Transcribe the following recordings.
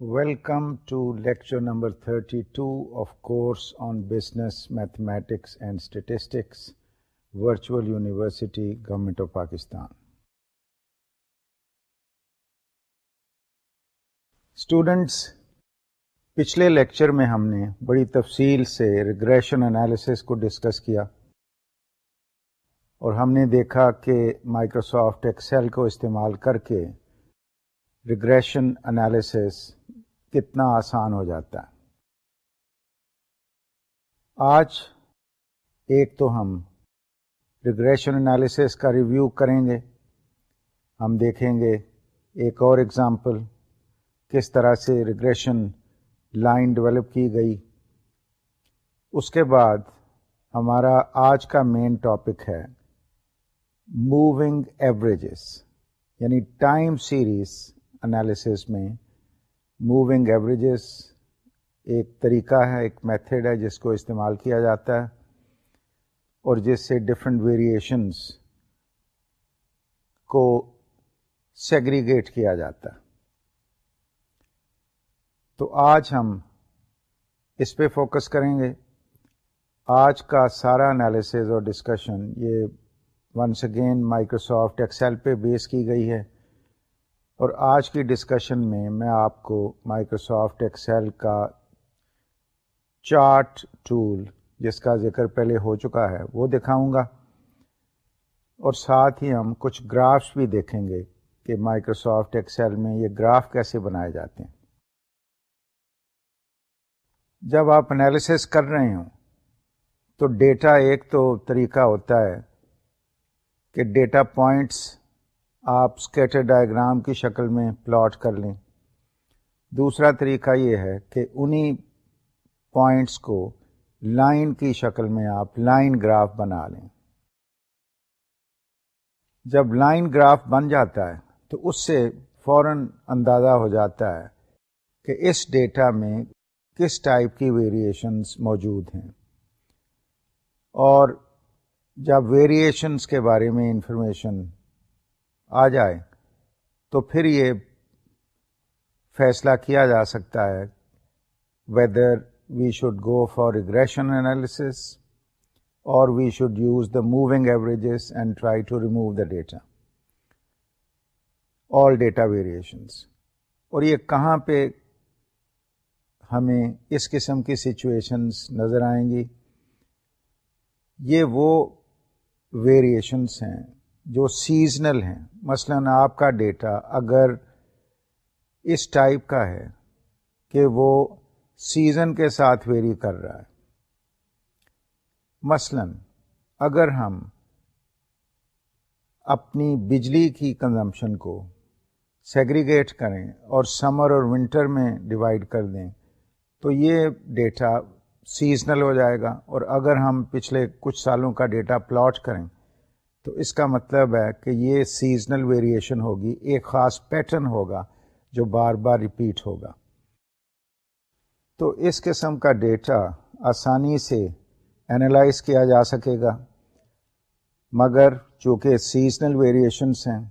Welcome to lecture number 32 of course on business mathematics and statistics virtual university government of Pakistan students پچھلے lecture میں ہم نے بڑی تفصیل سے ریگریشن انالیسس کو ڈسکس کیا اور ہم نے دیکھا کہ مائیکروسافٹ ایکسل کو استعمال کر کے ریگریشن انالیسس کتنا آسان ہو جاتا ہے۔ آج ایک تو ہم ریگریشن انالیسس کا ریویو کریں گے۔ ہم دیکھیں گے ایک اور ایگزامپل کس طرح سے ریگریشن لائن ڈیولپ کی گئی۔ اس کے بعد ہمارا آج کا مین ٹاپک ہے موونگ ایوریجز یعنی ٹائم سیریز انالیسس میں موونگ ایوریجز ایک طریقہ ہے، ایک میتھڈ ہے جس کو استعمال کیا جاتا ہے اور جس سے ڈفرینٹ ویریشنس کو سیگریگیٹ کیا جاتا ہے۔ تو آج ہم اس پہ فوکس کریں گے۔ آج کا سارا انالیسز اور ڈسکشن یہ ونس اگین مائکروسافٹ ایکسل پہ بیس کی گئی ہے۔ اور آج کی ڈسکشن میں میں آپ کو مائکروسافٹ ایکسل کا چارٹ ٹول جس کا ذکر پہلے ہو چکا ہے، وہ دکھاؤں گا۔ اور ساتھ ہی ہم کچھ گرافس بھی دیکھیں گے کہ مائکروسافٹ ایکسل میں یہ گراف کیسے بنائے جاتے ہیں۔ جب آپ انالیسس کر رہے ہوں، تو ڈیٹا ایک تو طریقہ ہوتا ہے کہ ڈیٹا پوائنٹس آپ اسکیٹر ڈائیگرام کی شکل میں پلاٹ کر لیں۔ دوسرا طریقہ یہ ہے کہ انہی پوائنٹس کو لائن کی شکل میں آپ لائن گراف بنا لیں۔ جب لائن گراف بن جاتا ہے تو اس سے فوراً اندازہ ہو جاتا ہے کہ اس ڈیٹا میں کس ٹائپ کی ویریشنس موجود ہیں۔ اور جب ویریشنس کے بارے میں انفارمیشن آ جائے تو پھر یہ فیصلہ کیا جا سکتا ہے۔ Whether we should go for regression analysis اور we should use the moving averages and try to remove the data all data variations اور یہ کہاں پہ ہمیں اس قسم کی سچویشنس نظر آئیں گی؟ یہ وہ ویریشنس ہیں جو سیزنل ہیں۔ مثلا آپ کا ڈیٹا اگر اس ٹائپ کا ہے کہ وہ سیزن کے ساتھ ویری کر رہا ہے، مثلا اگر ہم اپنی بجلی کی کنزمپشن کو سیگریگیٹ کریں اور سمر اور ونٹر میں ڈیوائڈ کر دیں، تو یہ ڈیٹا سیزنل ہو جائے گا۔ اور اگر ہم پچھلے کچھ سالوں کا ڈیٹا پلاٹ کریں تو اس کا مطلب ہے کہ یہ سیزنل ویریشن ہوگی، ایک خاص پیٹرن ہوگا جو بار بار ریپیٹ ہوگا۔ تو اس قسم کا ڈیٹا آسانی سے اینالائز کیا جا سکے گا۔ مگر چونکہ سیزنل ویریشنس ہیں،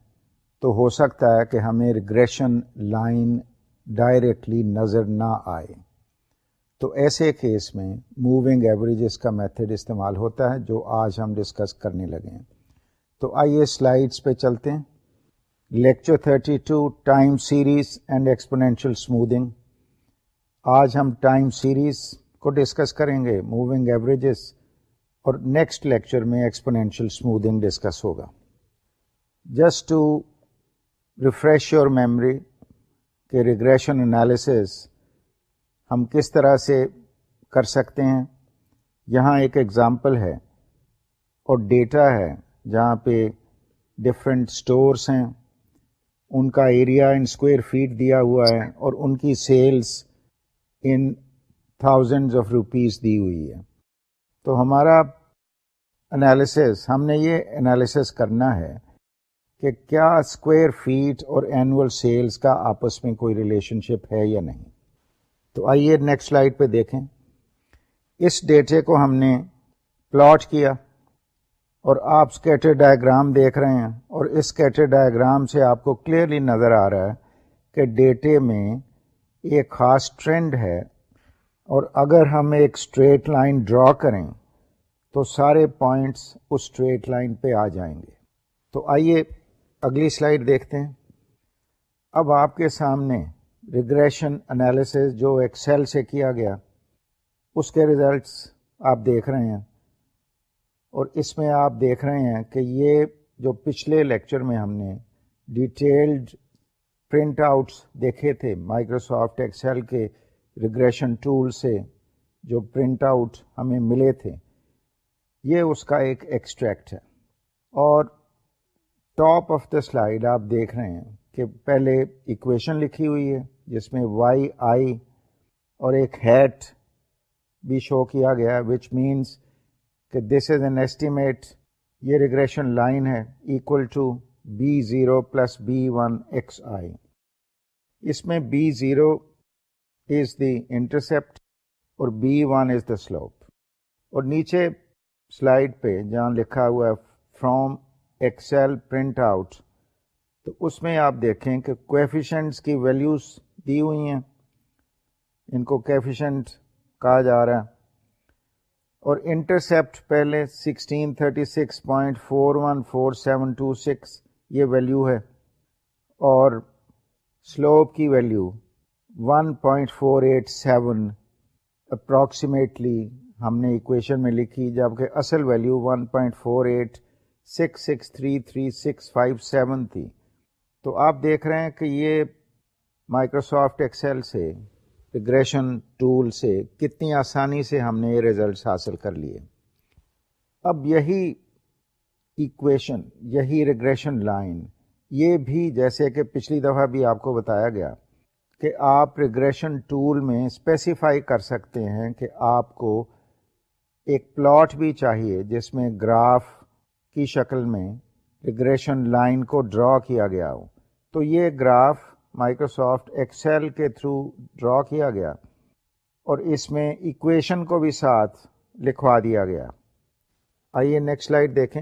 تو ہو سکتا ہے کہ ہمیں ریگریشن لائن ڈائریکٹلی نظر نہ آئے۔ تو ایسے کیس میں موونگ ایوریجز کا میتھڈ استعمال ہوتا ہے جو آج ہم ڈسکس کرنے لگے ہیں۔ تو آئیے سلائڈس پہ چلتے ہیں۔ Lecture 32 two time series and exponential smoothing آج ہم ٹائم سیریز کو ڈسکس کریں گے موونگ ایوریجز اور نیکسٹ لیکچر میں ایکسپونینشیل اسموتھنگ ڈسکس ہوگا۔ Just to refresh your memory کہ ریگریشن انالیسز ہم کس طرح سے کر سکتے ہیں؟ یہاں ایک ایگزامپل ہے اور ڈیٹا ہے۔ جہاں پہ ڈفرینٹ اسٹورس ہیں، ان کا ایریا ان اسکوئر فیٹ دیا ہوا ہے اور ان کی sales in thousand of rupees دی ہوئی ہے۔ تو ہمارا انالیسس ہم نے یہ انالیسس کرنا ہے کہ کیا اسکوئر فیٹ اور اینول سیلس کا آپس میں کوئی ریلیشن شپ ہے یا نہیں۔ تو آئیے نیکسٹ سلائڈ پہ دیکھیں۔ اس ڈیٹے کو ہم نے پلاٹ کیا۔ اور آپ اسکیٹر ڈائگرام دیکھ رہے ہیں اور اس اسکیٹر ڈائگرام سے آپ کو کلیئرلی نظر آ رہا ہے کہ ڈیٹے میں ایک خاص ٹرینڈ ہے اور اگر ہم ایک اسٹریٹ لائن ڈرا کریں تو سارے پوائنٹس اس اسٹریٹ لائن پہ آ جائیں گے۔ تو آئیے اگلی سلائڈ دیکھتے ہیں۔ اب آپ کے سامنے ریگریشن انالیسز جو ایکسل سے کیا گیا، اس کے ریزلٹس آپ دیکھ رہے ہیں۔ اور اس میں آپ دیکھ رہے ہیں کہ یہ جو پچھلے لیکچر میں ہم نے ڈیٹیلڈ پرنٹ آؤٹس دیکھے تھے مائکروسافٹ ایکسل کے ریگریشن ٹول سے جو پرنٹ آؤٹ ہمیں ملے تھے، یہ اس کا ایک ایکسٹریکٹ ہے۔ اور ٹاپ آف دا سلائڈ آپ دیکھ رہے ہیں کہ پہلے ایکویشن لکھی ہوئی ہے جس میں وائی آئی اور ایک ہیٹ بھی شو کیا گیا وچ مینس کہ دس از این ایسٹیمیٹ یہ ریگریشن لائن ہے equal to B zero plus B one X I اس میں B zero is the intercept اور B one is the slope اور نیچے سلائڈ پہ جہاں لکھا ہوا ہے فرام ایکسل پرنٹ آؤٹ تو اس میں آپ دیکھیں کہ کوفیشنٹس کی ویلیوز دی ہوئی ہیں. ان کو کوفیشنٹ کہا جا رہا ہے. اور انٹرسپٹ پہلے sixteen thirty six point four one four seven two six, یہ ویلیو ہے۔ اور سلوپ کی ویلیو 1.487 اپروکسیمیٹلی ہم نے اکویشن میں لکھی، جبکہ اصل ویلیو 1.4866333657 تھی۔ تو آپ دیکھ رہے ہیں کہ یہ مائکروسافٹ ایکسل سے ریگریشن ٹول سے کتنی آسانی سے ہم نے یہ ریزلٹس حاصل کر لیے۔ اب یہی ایکویشن یہی ریگریشن لائن یہ بھی جیسے کہ پچھلی دفعہ بھی آپ کو بتایا گیا کہ آپ ریگریشن ٹول میں اسپیسیفائی کر سکتے ہیں کہ آپ کو ایک پلاٹ بھی چاہیے جس میں گراف کی شکل میں ریگریشن لائن کو ڈرا کیا گیا ہو۔ تو یہ گراف مائکروسافٹ ایکسل کے تھرو ڈرا کیا گیا اور اس میں ایکویشن کو بھی ساتھ لکھوا دیا گیا۔ آئیے نیکسٹ سلائڈ دیکھیں۔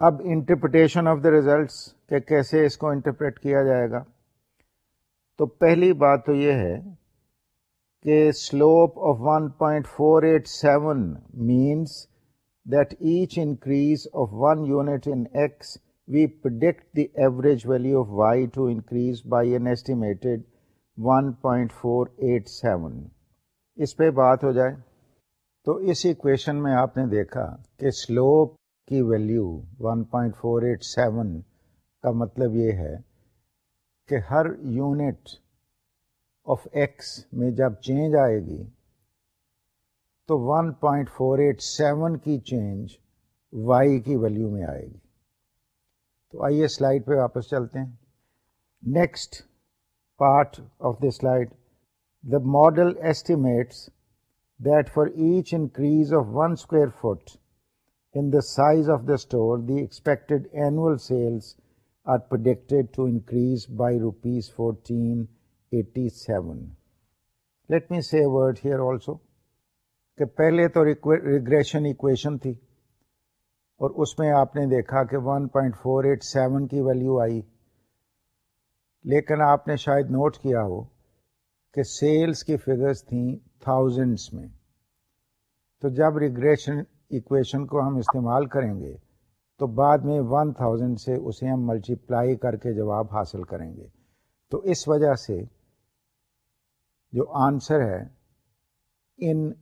اب انٹرپریٹیشن آف دا ریزلٹس کہ کیسے اس کو انٹرپریٹ کیا جائے گا۔ تو پہلی بات تو یہ ہے کہ slope of 1.487 point four eight seven means that each increase of one unit in X we predict the average value of Y to increase by an estimated 1.487 point four eight seven اس پہ بات ہو جائے تو اس equation میں آپ نے دیکھا کہ سلوپ کی ویلیو 1.487 کا مطلب یہ ہے کہ ہر یونٹ آف ایکس میں جب چینج آئے گی تو 1.487 کی چینج وائی کی ویلیو میں آئے گی۔ تو آئیے سلائڈ پہ واپس چلتے ہیں next part of the slide the model estimates that for each increase of one square foot In the size of the store, the expected annual sales are predicted to increase by rupees 1487. Let me say a word here also کہ پہلے تو regression equation تھی اور اس میں آپ نے دیکھا کہ 1.487 کی ویلیو آئی۔ لیکن آپ نے شاید نوٹ کیا ہو کہ سیلز کی فگرز تھیں تھاؤزنڈس میں۔ تو جب ریگریشن ایکویشن کو ہم استعمال کریں گے تو بعد میں ون تھاؤزینڈ سے اسے ہم ملٹیپلائی کر کے جواب حاصل کریں گے۔ تو اس وجہ سے جو آنسر ہے in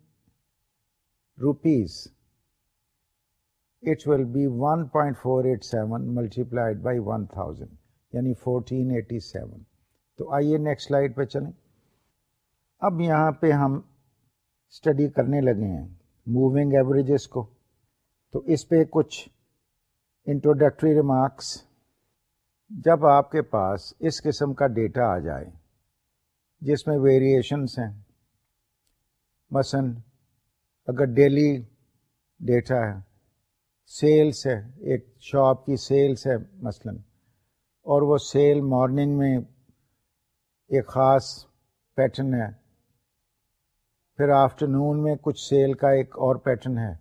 rupees it will be one point four eight seven multiplied by one thousand یعنی فورٹین ایٹی سیون تو آئیے نیکسٹ سلائڈ پہ چلیں۔ اب یہاں پہ ہم اسٹڈی کرنے لگے ہیں موونگ ایوریجز کو۔ تو اس پہ کچھ انٹروڈکٹری ریمارکس جب آپ کے پاس اس قسم کا ڈیٹا آ جائے، جس میں ویریشنس ہیں، مثلا اگر ڈیلی ڈیٹا ہے سیلس ہے ایک شاپ کی سیلس ہے مثلا، اور وہ سیل مارننگ میں ایک خاص پیٹرن ہے۔ پھر آفٹر نون میں کچھ سیل کا ایک اور پیٹرن ہے،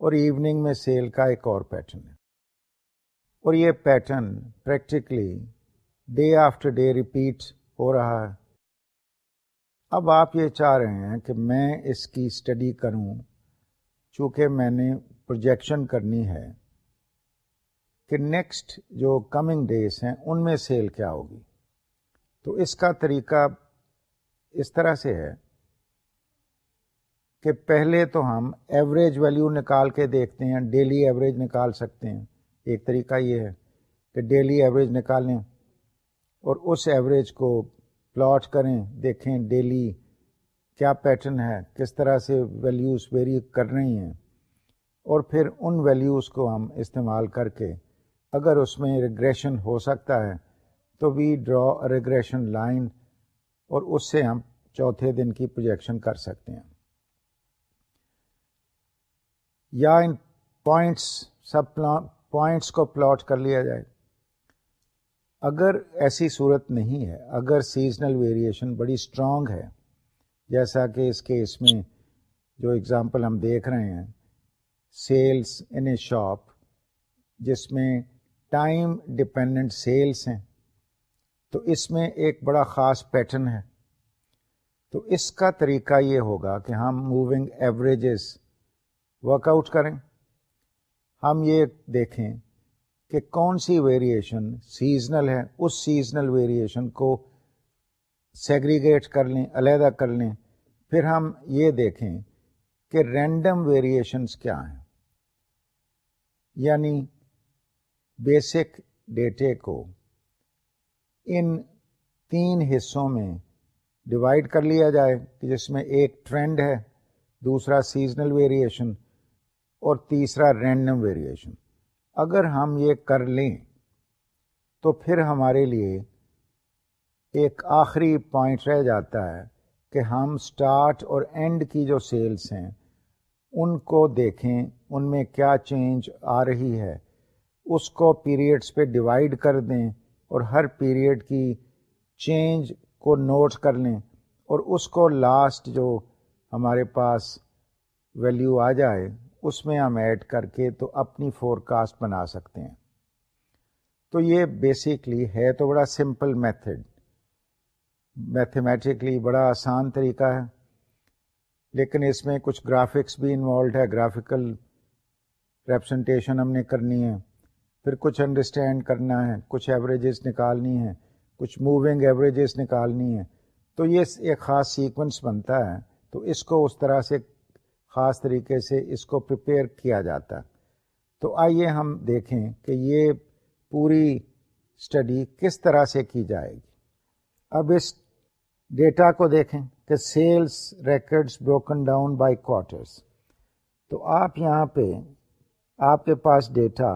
اور ایوننگ میں سیل کا ایک اور پیٹرن ہے۔ اور یہ pattern practically day after day repeat ہو رہا ہے۔ اب آپ یہ چاہ رہے ہیں کہ میں اس کی اسٹڈی کروں، چونکہ میں نے پروجیکشن کرنی ہے کہ نیکسٹ جو کمنگ ڈیز ہیں ان میں سیل کیا ہوگی۔ تو اس کا طریقہ اس طرح سے ہے کہ پہلے تو ہم ایوریج ویلیو نکال کے دیکھتے ہیں ڈیلی ایوریج نکال سکتے ہیں۔ ایک طریقہ یہ ہے کہ ڈیلی ایوریج نکالیں اور اس ایوریج کو پلاٹ کریں، دیکھیں ڈیلی کیا پیٹرن ہے، کس طرح سے ویلیوز ویری کر رہی ہیں۔ اور پھر ان ویلیوز کو ہم استعمال کر کے اگر اس میں ریگریشن ہو سکتا ہے، تو وی ڈرا ریگریشن لائن اور اس سے ہم چوتھے دن کی پروجیکشن کر سکتے ہیں۔ یا ان پوائنٹس سب پوائنٹس کو پلاٹ کر لیا جائے۔ اگر ایسی صورت نہیں ہے، اگر سیزنل ویریشن بڑی اسٹرانگ ہے، جیسا کہ اس کیس میں جو اگزامپل ہم دیکھ رہے ہیں سیلس ان اے شاپ جس میں ٹائم ڈپینڈنٹ سیلس ہیں۔ تو اس میں ایک بڑا خاص پیٹرن ہے۔ تو اس کا طریقہ یہ ہوگا کہ ہم موونگ ایوریجز ورک آؤٹ کریں۔ ہم یہ دیکھیں کہ کون سی ویریشن سیزنل ہے، اس سیزنل ویریشن کو سیگریگیٹ کر لیں، علیحدہ کر لیں۔ پھر ہم یہ دیکھیں کہ رینڈم ویریشنس کیا ہیں۔ یعنی بیسک ڈیٹے کو ان تین حصوں میں ڈیوائڈ کر لیا جائے کہ جس میں ایک ٹرینڈ ہے، دوسرا سیزنل ویریشن اور تیسرا رینڈم ویریشن اگر ہم یہ کر لیں تو پھر ہمارے لیے ایک آخری پوائنٹ رہ جاتا ہے کہ ہم سٹارٹ اور اینڈ کی جو سیلس ہیں ان کو دیکھیں، ان میں کیا چینج آ رہی ہے۔ اس کو پیریڈس پہ ڈیوائڈ کر دیں اور ہر پیریڈ کی چینج کو نوٹ کر لیں اور اس کو لاسٹ جو ہمارے پاس ویلیو آ جائے، اس میں ہم ایڈ کر کے تو اپنی فور کاسٹ بنا سکتے ہیں۔ تو یہ بیسکلی ہے تو بڑا سمپل میتھڈ میتھمیٹکلی بڑا آسان طریقہ ہے۔ لیکن اس میں کچھ گرافکس بھی انوالوڈ ہے گرافیکل ریپرزنٹیشن ہم نے کرنی ہے۔ پھر کچھ انڈرسٹینڈ کرنا ہے، کچھ ایوریجز نکالنی ہے کچھ موونگ ایوریجز نکالنی ہے تو یہ ایک خاص سیکوینس بنتا ہے۔ تو اس کو اس طرح سے خاص طریقے سے اس کو پریپیئر کیا جاتا۔ تو آئیے ہم دیکھیں کہ یہ پوری اسٹڈی کس طرح سے کی جائے گی۔ اب اس ڈیٹا کو دیکھیں کہ sales records broken down by quarters تو آپ یہاں پہ، آپ کے پاس ڈیٹا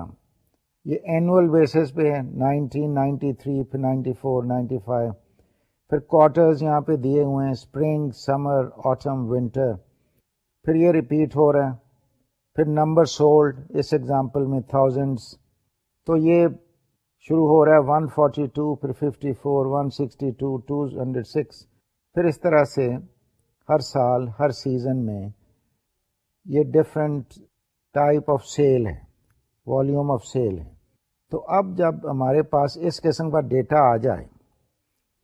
یہ اینول بیسس پہ ہے، نائنٹین، نائنٹی تھری، پھر نائنٹی فور، نائنٹی فائیو۔ پھر کوارٹرز یہاں پہ دیے ہوئے ہیں اسپرنگ سمر، آٹم، ونٹر۔ پھر یہ ریپیٹ ہو رہا ہے۔ پھر نمبر سولڈ، اس ایگزامپل میں تھاؤزینڈس تو یہ شروع ہو رہا ہے ون فورٹی ٹو پھر fifty four one sixty two two hundred six پھر اس طرح سے ہر سال، ہر سیزن میں یہ ڈفرینٹ ٹائپ آف سیل ہے والیوم آف سیل ہے۔ تو اب جب ہمارے پاس اس قسم کا ڈیٹا آ جائے،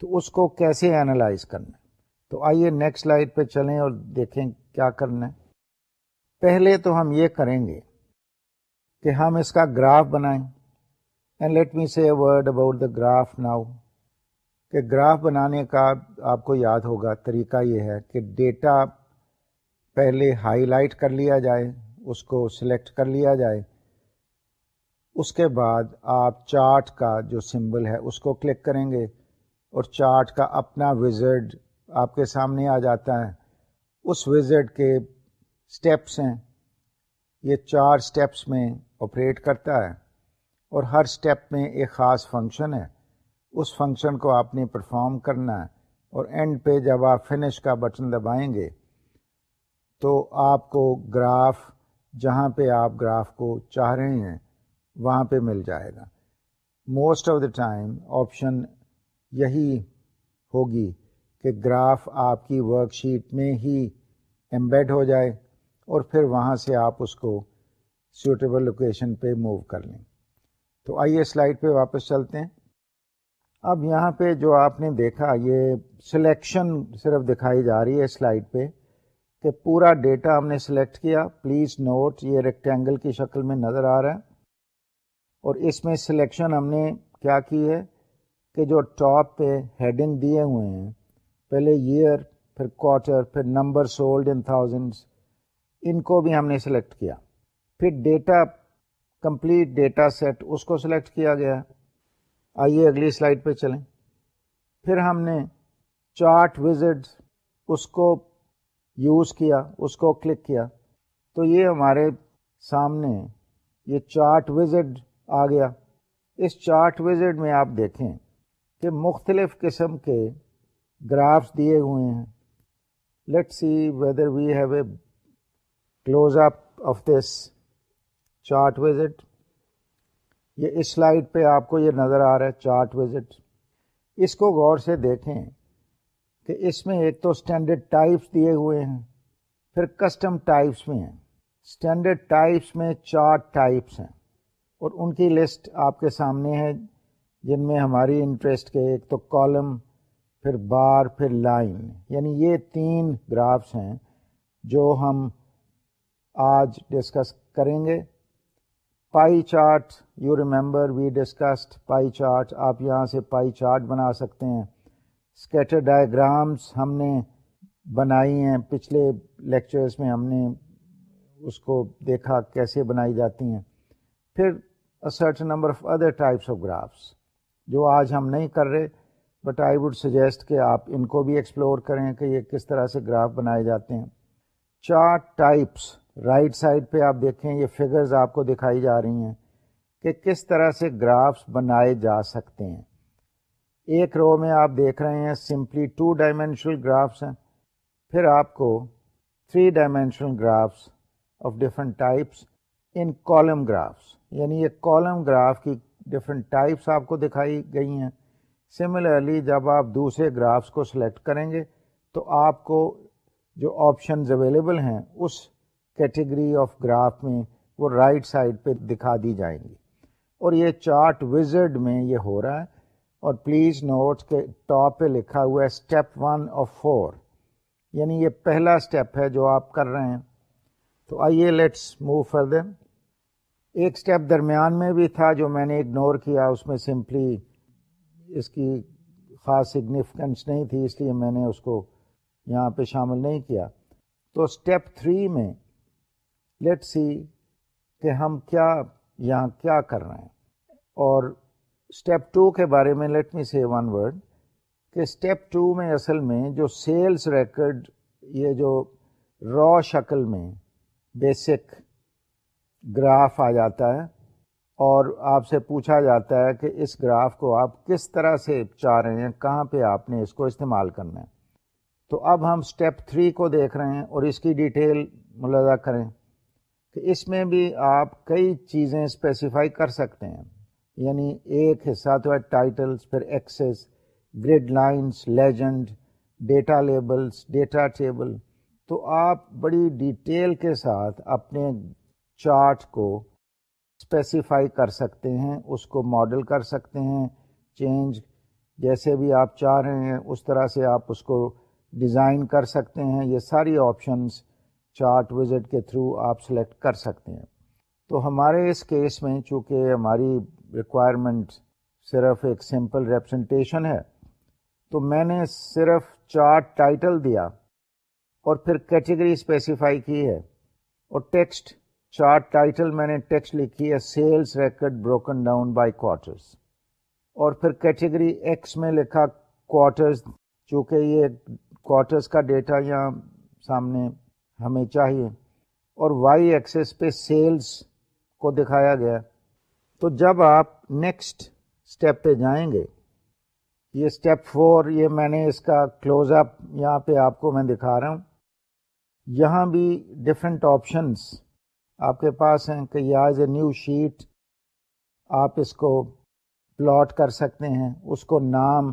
تو اس کو کیسے اینالائز کرنا؟ تو آئیے نیکسٹ لائٹ پہ چلیں اور دیکھیں کیا کرنا ہے۔ پہلے تو ہم یہ کریں گے کہ ہم اس کا گراف بنائیں۔ And let me say word about the graph now کہ گراف بنانے کا آپ کو یاد ہوگا، طریقہ یہ ہے کہ ڈیٹا پہلے ہائی لائٹ کر لیا جائے، اس کو سلیکٹ کر لیا جائے۔ اس کے بعد آپ چارٹ کا جو سمبل ہے، اس کو کلک کریں گے اور چارٹ کا اپنا وزٹ آپ کے سامنے آ جاتا ہے۔ اس وزٹ کے اسٹیپس ہیں، یہ چار اسٹیپس میں آپریٹ کرتا ہے۔ اور ہر اسٹیپ میں ایک خاص فنکشن ہے۔ اس فنکشن کو آپ نے پرفارم کرنا ہے اور اینڈ پہ جب آپ فنش کا بٹن دبائیں گے تو آپ کو گراف، جہاں پہ آپ گراف کو چاہ رہے ہیں، وہاں پہ مل جائے گا۔ Most of the time option یہی ہوگی کہ گراف آپ کی ورک شیٹ میں ہی ایمبیڈ ہو جائے اور پھر وہاں سے آپ اس کو سوٹیبل لوکیشن پہ موو کر لیں۔ تو آئیے سلائڈ پہ واپس چلتے ہیں۔ اب یہاں پہ جو آپ نے دیکھا، یہ سلیکشن صرف دکھائی جا رہی ہے سلائڈ پہ کہ پورا ڈیٹا ہم نے سلیکٹ کیا۔ پلیز نوٹ، یہ ریکٹینگل کی شکل میں نظر آ رہا ہے۔ اور اس میں سلیکشن ہم نے کیا کی ہے کہ جو ٹاپ پہ ہیڈنگ دیے ہوئے ہیں، پہلے ایئر پھر کوارٹر پھر نمبر سولڈ ان تھاؤزنڈس ان کو بھی ہم نے سلیکٹ کیا۔ پھر ڈیٹا کمپلیٹ ڈیٹا سیٹ اس کو سلیکٹ کیا گیا آئیے اگلی سلائڈ پہ چلیں۔ پھر ہم نے چارٹ وزٹ اس کو یوز کیا، اس کو کلک کیا۔ تو یہ ہمارے سامنے یہ چارٹ وزٹ آ گیا۔ اس چارٹ وزٹ میں آپ دیکھیں کہ مختلف قسم کے گرافس دیے ہوئے ہیں۔ Let see whether we have a close up of this chart wizard. یہ اس سلائڈ پہ آپ کو یہ نظر آ رہا ہے، چارٹ وزٹ۔ اس کو غور سے دیکھیں کہ اس میں ایک تو اسٹینڈرڈ ٹائپس دیے ہوئے ہیں، پھر کسٹم ٹائپس میں ہیں۔ اسٹینڈرڈ ٹائپس میں چارٹ ٹائپس ہیں اور ان کی لسٹ آپ کے سامنے ہے، جن میں ہماری انٹرسٹ کے ایک تو کالم، پھر بار، پھر لائن۔ یعنی یہ تین گرافس ہیں جو ہم آج ڈسکس کریں گے۔ Pie chart you remember we discussed pie chart آپ یہاں سے پائی چارٹ بنا سکتے ہیں۔ اسکیٹر ڈائیگرامس ہم نے بنائی ہیں۔ پچھلے لیکچرس میں ہم نے اس کو دیکھا کیسے بنائی جاتی ہیں۔ پھر certain number of other types of graphs جو آج ہم نہیں کر رہے بٹ آئی وڈ سجیسٹ کہ آپ ان کو بھی ایکسپلور کریں کہ یہ کس طرح سے گراف بنائے جاتے ہیں۔ چارٹ ٹائپس رائٹ سائڈ پہ آپ دیکھیں، یہ فگرز آپ کو دکھائی جا رہی ہیں کہ کس طرح سے گرافس بنائے جا سکتے ہیں۔ ایک رو میں آپ دیکھ رہے ہیں سمپلی ٹو ڈائمینشنل گرافس ہیں۔ پھر آپ کو three dimensional graphs of different types in column graphs یعنی یہ کالم گراف کی ڈفرنٹ ٹائپس آپ کو دکھائی گئی ہیں۔ سملرلی جب آپ دوسرے گرافس کو سلیکٹ کریں گے تو آپ کو جو آپشنز اویلیبل ہیں، اس کیٹیگری آف گراف میں وہ رائٹ سائڈ پہ دکھا دی جائیں گی۔ اور یہ چارٹ وزرڈ میں یہ ہو رہا ہے۔ اور پلیز نوٹ کے ٹاپ پہ لکھا ہوا ہے اسٹیپ ون آف فور۔ یعنی یہ پہلا اسٹیپ ہے جو آپ کر رہے ہیں۔ تو آئیے لیٹس موو فردر۔ ایک اسٹیپ درمیان میں بھی تھا جو میں نے اگنور کیا، اس میں سمپلی اس کی خاص سگنیفیکینس نہیں تھی، اس لیے میں نے اس کو یہاں پہ شامل نہیں کیا۔ تو اسٹیپ تھری میں لیٹ سی کہ ہم کیا یہاں کیا کر رہے ہیں۔ اور اسٹیپ ٹو کے بارے میں let me see one word کہ اسٹیپ ٹو میں اصل میں جو سیلس ریکڈ یہ جو را شکل میں بیسک گراف آ جاتا ہے اور آپ سے پوچھا جاتا ہے کہ اس گراف کو آپ کس طرح سے چاہ رہے ہیں، کہاں پہ آپ نے اس کو استعمال کرنا ہے۔ تو اب ہم اسٹیپ تھری کو دیکھ رہے ہیں اور اس کی ڈیٹیل ملازہ کریں۔ کہ اس میں بھی آپ کئی چیزیں اسپیسیفائی کر سکتے ہیں۔ یعنی ایک حصہ تو ہے ٹائٹلس پھر axes grid lines legend data labels data table تو آپ بڑی ڈیٹیل کے ساتھ اپنے چارٹ کو اسپیسیفائی کر سکتے ہیں، اس کو ماڈل کر سکتے ہیں چینج جیسے بھی آپ چاہ رہے ہیں، اس طرح سے آپ اس کو ڈیزائن کر سکتے ہیں۔ یہ ساری آپشنس چارٹ وزٹ کے تھرو آپ سلیکٹ کر سکتے ہیں۔ تو ہمارے اس کیس میں چونکہ ہماری ریکوائرمنٹ صرف ایک سمپل ریپرزنٹیشن ہے، تو میں نے صرف چارٹ ٹائٹل دیا اور پھر کیٹیگری اسپیسیفائی کی ہے۔ اور ٹیکسٹ چارٹ ٹائٹل میں نے ٹیکسٹ لکھی ہے sales record broken down by quarters اور پھر کیٹیگری ایکس میں لکھا کوارٹرز چونکہ یہ کوارٹرز کا ڈیٹا یہاں سامنے ہمیں چاہیے۔ اور وائی ایکسس پہ سیلز کو دکھایا گیا۔ تو جب آپ نیکسٹ اسٹیپ پہ جائیں گے، یہ اسٹیپ فور، یہ میں نے اس کا کلوز اپ یہاں پہ آپ کو میں دکھا رہا ہوں۔ یہاں بھی ڈفرینٹ آپشنس آپ کے پاس ہیں کہ یہ ایز اے نیو شیٹ آپ اس کو پلاٹ کر سکتے ہیں۔ اس کو نام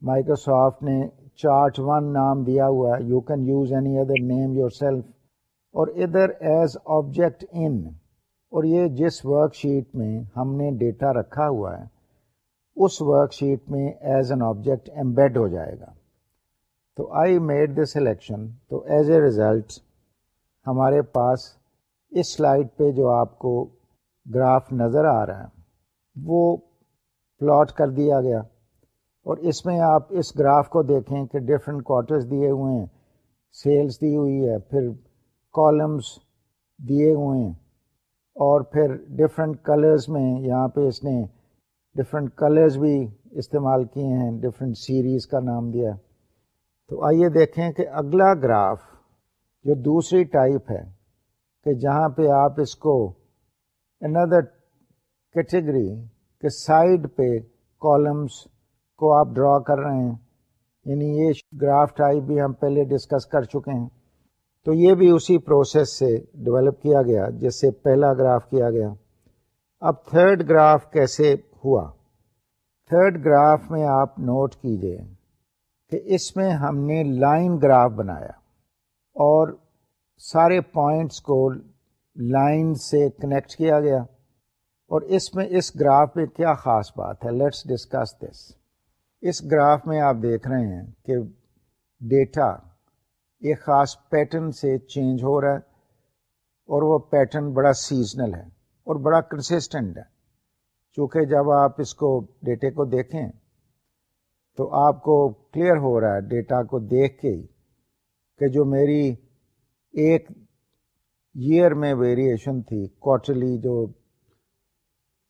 مائکروسافٹ نے چارٹ ون نام دیا ہوا ہے. You can use any other name yourself اور ادھر ایز آبجیکٹ ان اور یہ جس ورک شیٹ میں ہم نے ڈیٹا رکھا ہوا ہے، اس ورک شیٹ میں ایز این آبجیکٹ ایمبیڈ ہو جائے گا. تو آئی میڈ دا سلیکشن تو ایز اے ریزلٹ ہمارے پاس اس سلائڈ پہ جو آپ کو گراف نظر آ رہا ہے، وہ پلاٹ کر دیا گیا. اور اس میں آپ اس گراف کو دیکھیں کہ ڈفرینٹ کوارٹرز دیے ہوئے ہیں سیلز دی ہوئی ہے، پھر کالمس دیے ہوئے ہیں، اور پھر ڈفرینٹ کلرز میں یہاں پہ اس نے ڈفرینٹ کلرز بھی استعمال کیے ہیں ڈفرینٹ سیریز کا نام دیا۔ تو آئیے دیکھیں کہ اگلا گراف جو دوسری ٹائپ ہے، کہ جہاں پہ آپ اس کو اندر کیٹیگری کے سائڈ پہ کالمس کو آپ ڈرا کر رہے ہیں۔ یعنی یہ گراف ٹائپ بھی ہم پہلے ڈسکس کر چکے ہیں۔ تو یہ بھی اسی پروسیس سے ڈیولپ کیا گیا، جس سے پہلا گراف کیا گیا۔ اب تھرڈ گراف کیسے ہوا؟ تھرڈ گراف میں آپ نوٹ کیجیے کہ اس میں ہم نے لائن گراف بنایا اور سارے پوائنٹس کو لائن سے کنیکٹ کیا گیا۔ اور اس میں اس گراف میں کیا خاص بات ہے؟ Let's discuss this. Us graph میں آپ دیکھ رہے ہیں کہ ڈیٹا ایک خاص پیٹرن سے چینج ہو رہا ہے اور وہ پیٹرن بڑا سیزنل ہے اور بڑا کنسسٹنٹ ہے۔ چونکہ جب آپ اس کو ڈیٹے کو دیکھیں تو آپ کو کلیئر ہو رہا ہے ڈیٹا کو دیکھ کے ہی کہ جو میری ایک ایئر میں ویریشن تھی کوارٹرلی جو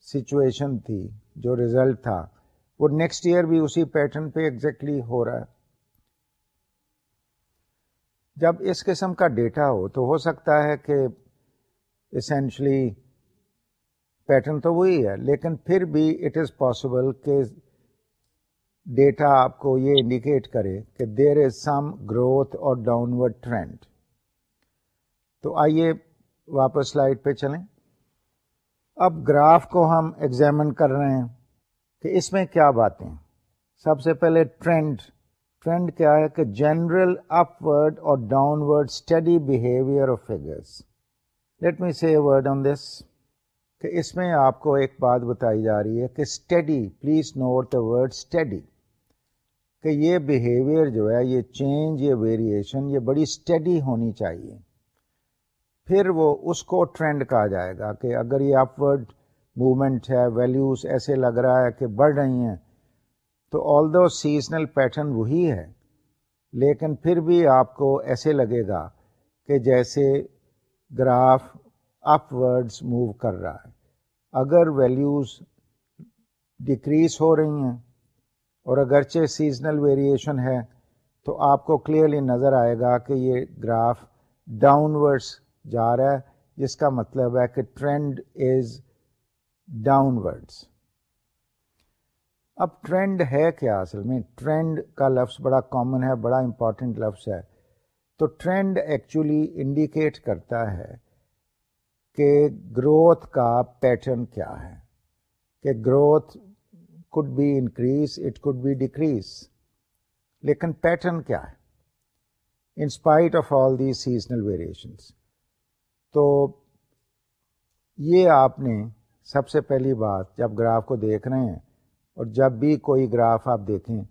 سچویشن تھی، جو ریزلٹ تھا وہ نیکسٹ ایئر بھی اسی پیٹرن پہ ایگزیکٹلی ہو رہا ہے۔ جب اس قسم کا ڈیٹا ہو تو ہو سکتا ہے کہ اسینشلی پیٹرن تو وہی ہے، لیکن پھر بھی اٹ از پاسبل کہ ڈیٹا آپ کو یہ انڈیکیٹ کرے کہ دیر از سم گروتھ اور ڈاؤنورڈ ٹرینڈ تو آئیے واپس سلائڈ پہ چلیں۔ اب گراف کو ہم ایگزامن کر رہے ہیں۔ کہ اس میں کیا باتیں سب سے پہلے ٹرینڈ ٹرینڈ کیا ہے کہ جنرل اپورڈ اور downward steady behaviour of figures let me say word on this کہ اس میں آپ کو ایک بات بتائی جا رہی ہے کہ steady please note the word steady کہ یہ بیہیویئر جو ہے، یہ چینج یہ ویریشن یہ بڑی اسٹڈی ہونی چاہیے۔ پھر وہ اس کو ٹرینڈ کہا جائے گا کہ اگر یہ اپورڈ موومنٹ ہے ویلیوز ایسے لگ رہا ہے کہ بڑھ رہی ہیں۔ تو آل دو سیزنل پیٹرن وہی ہے، لیکن پھر بھی آپ کو ایسے لگے گا کہ جیسے گراف اپ ورڈس موو کر رہا ہے۔ اگر ویلیوز ڈکریز ہو رہی ہیں اور اگرچہ سیزنل ویریشن ہے، تو آپ کو کلیئرلی نظر آئے گا کہ یہ گراف ڈاؤن ورڈس جا رہا ہے، جس کا مطلب ہے کہ ٹرینڈ از ڈاؤن ورڈس اب ٹرینڈ ہے کیا اصل میں؟ ٹرینڈ کا لفظ بڑا کامن ہے، بڑا امپورٹنٹ لفظ ہے۔ تو ٹرینڈ ایکچولی انڈیکیٹ کرتا ہے کہ گروتھ کا پیٹرن کیا ہے۔ کہ growth could be increase it could be decrease لیکن پیٹرن کیا ہے؟ In spite of all the seasonal variations تو یہ آپ نے سب سے پہلی بات، جب گراف کو دیکھ رہے ہیں اور جب بھی کوئی گراف آپ دیکھیں،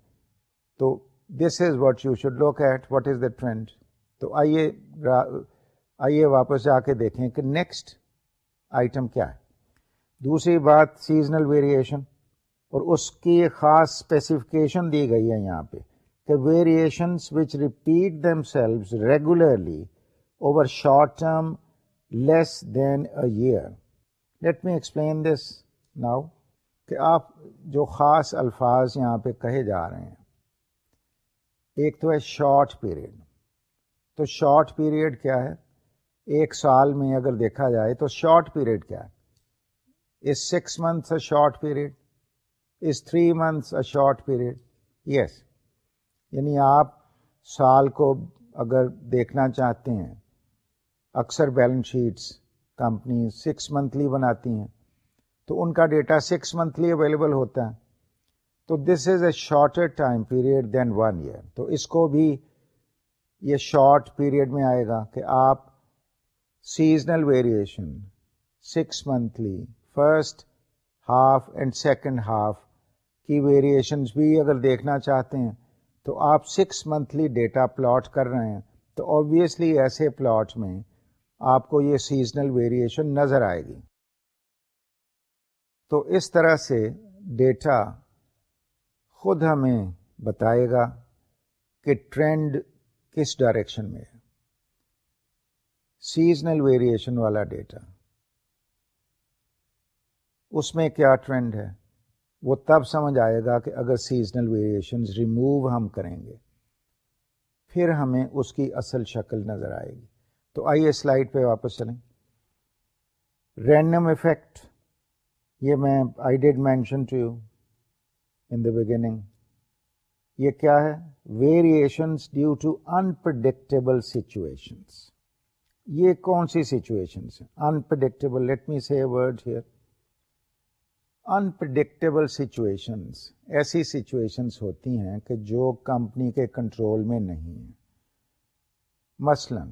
تو this is what you should look at what is the trend تو آئیے آئیے واپس جا کے دیکھیں کہ نیکسٹ آئٹم کیا ہے۔ دوسری بات سیزنل ویریشن اور اس کی خاص اسپیسیفکیشن دی گئی ہے یہاں پہ کہ variations which repeat themselves regularly over short term less than a year let me explain this now کہ آپ جو خاص الفاظ یہاں پہ کہے جا رہے ہیں، ایک تو ہے شارٹ پیریڈ تو شارٹ پیریڈ کیا ہے؟ ایک سال میں اگر دیکھا جائے تو شارٹ پیریڈ کیا ہے؟ Is six months a short period is three months a short period yes یعنی آپ سال کو اگر دیکھنا چاہتے ہیں، اکثر balance sheets company six monthly بناتی ہیں، تو ان کا ڈیٹا سکس منتھلی اویلیبل ہوتا ہے۔ تو this is a shorter time period than one year تو اس کو بھی یہ شارٹ پیریڈ میں آئے گا کہ آپ seasonal variation six monthly first half and second half کی ویریشنز بھی اگر دیکھنا چاہتے ہیں، تو آپ سکس منتھلی ڈیٹا پلاٹ کر رہے ہیں۔ تو آبویسلی ایسے پلاٹ میں آپ کو یہ سیزنل ویریشن نظر آئے گی۔ تو اس طرح سے ڈیٹا خود ہمیں بتائے گا کہ ٹرینڈ کس ڈائریکشن میں ہے۔ سیزنل ویریشن والا ڈیٹا اس میں کیا ٹرینڈ ہے؟ وہ تب سمجھ آئے گا کہ اگر سیزنل ویریشن ریموو ہم کریں گے، پھر ہمیں اس کی اصل شکل نظر آئے گی۔ تو آئیے سلائڈ پہ واپس چلیں۔ رینڈم افیکٹ یہ میں I did mention to you in the beginning یہ کیا ہے؟ Variations due to unpredictable situations یہ کون سی سچویشنس ہیں؟ Unpredictable let me see word here unpredictable situations ایسی سچویشنس ہوتی ہیں کہ جو کمپنی کے کنٹرول میں نہیں ہیں۔ مثلا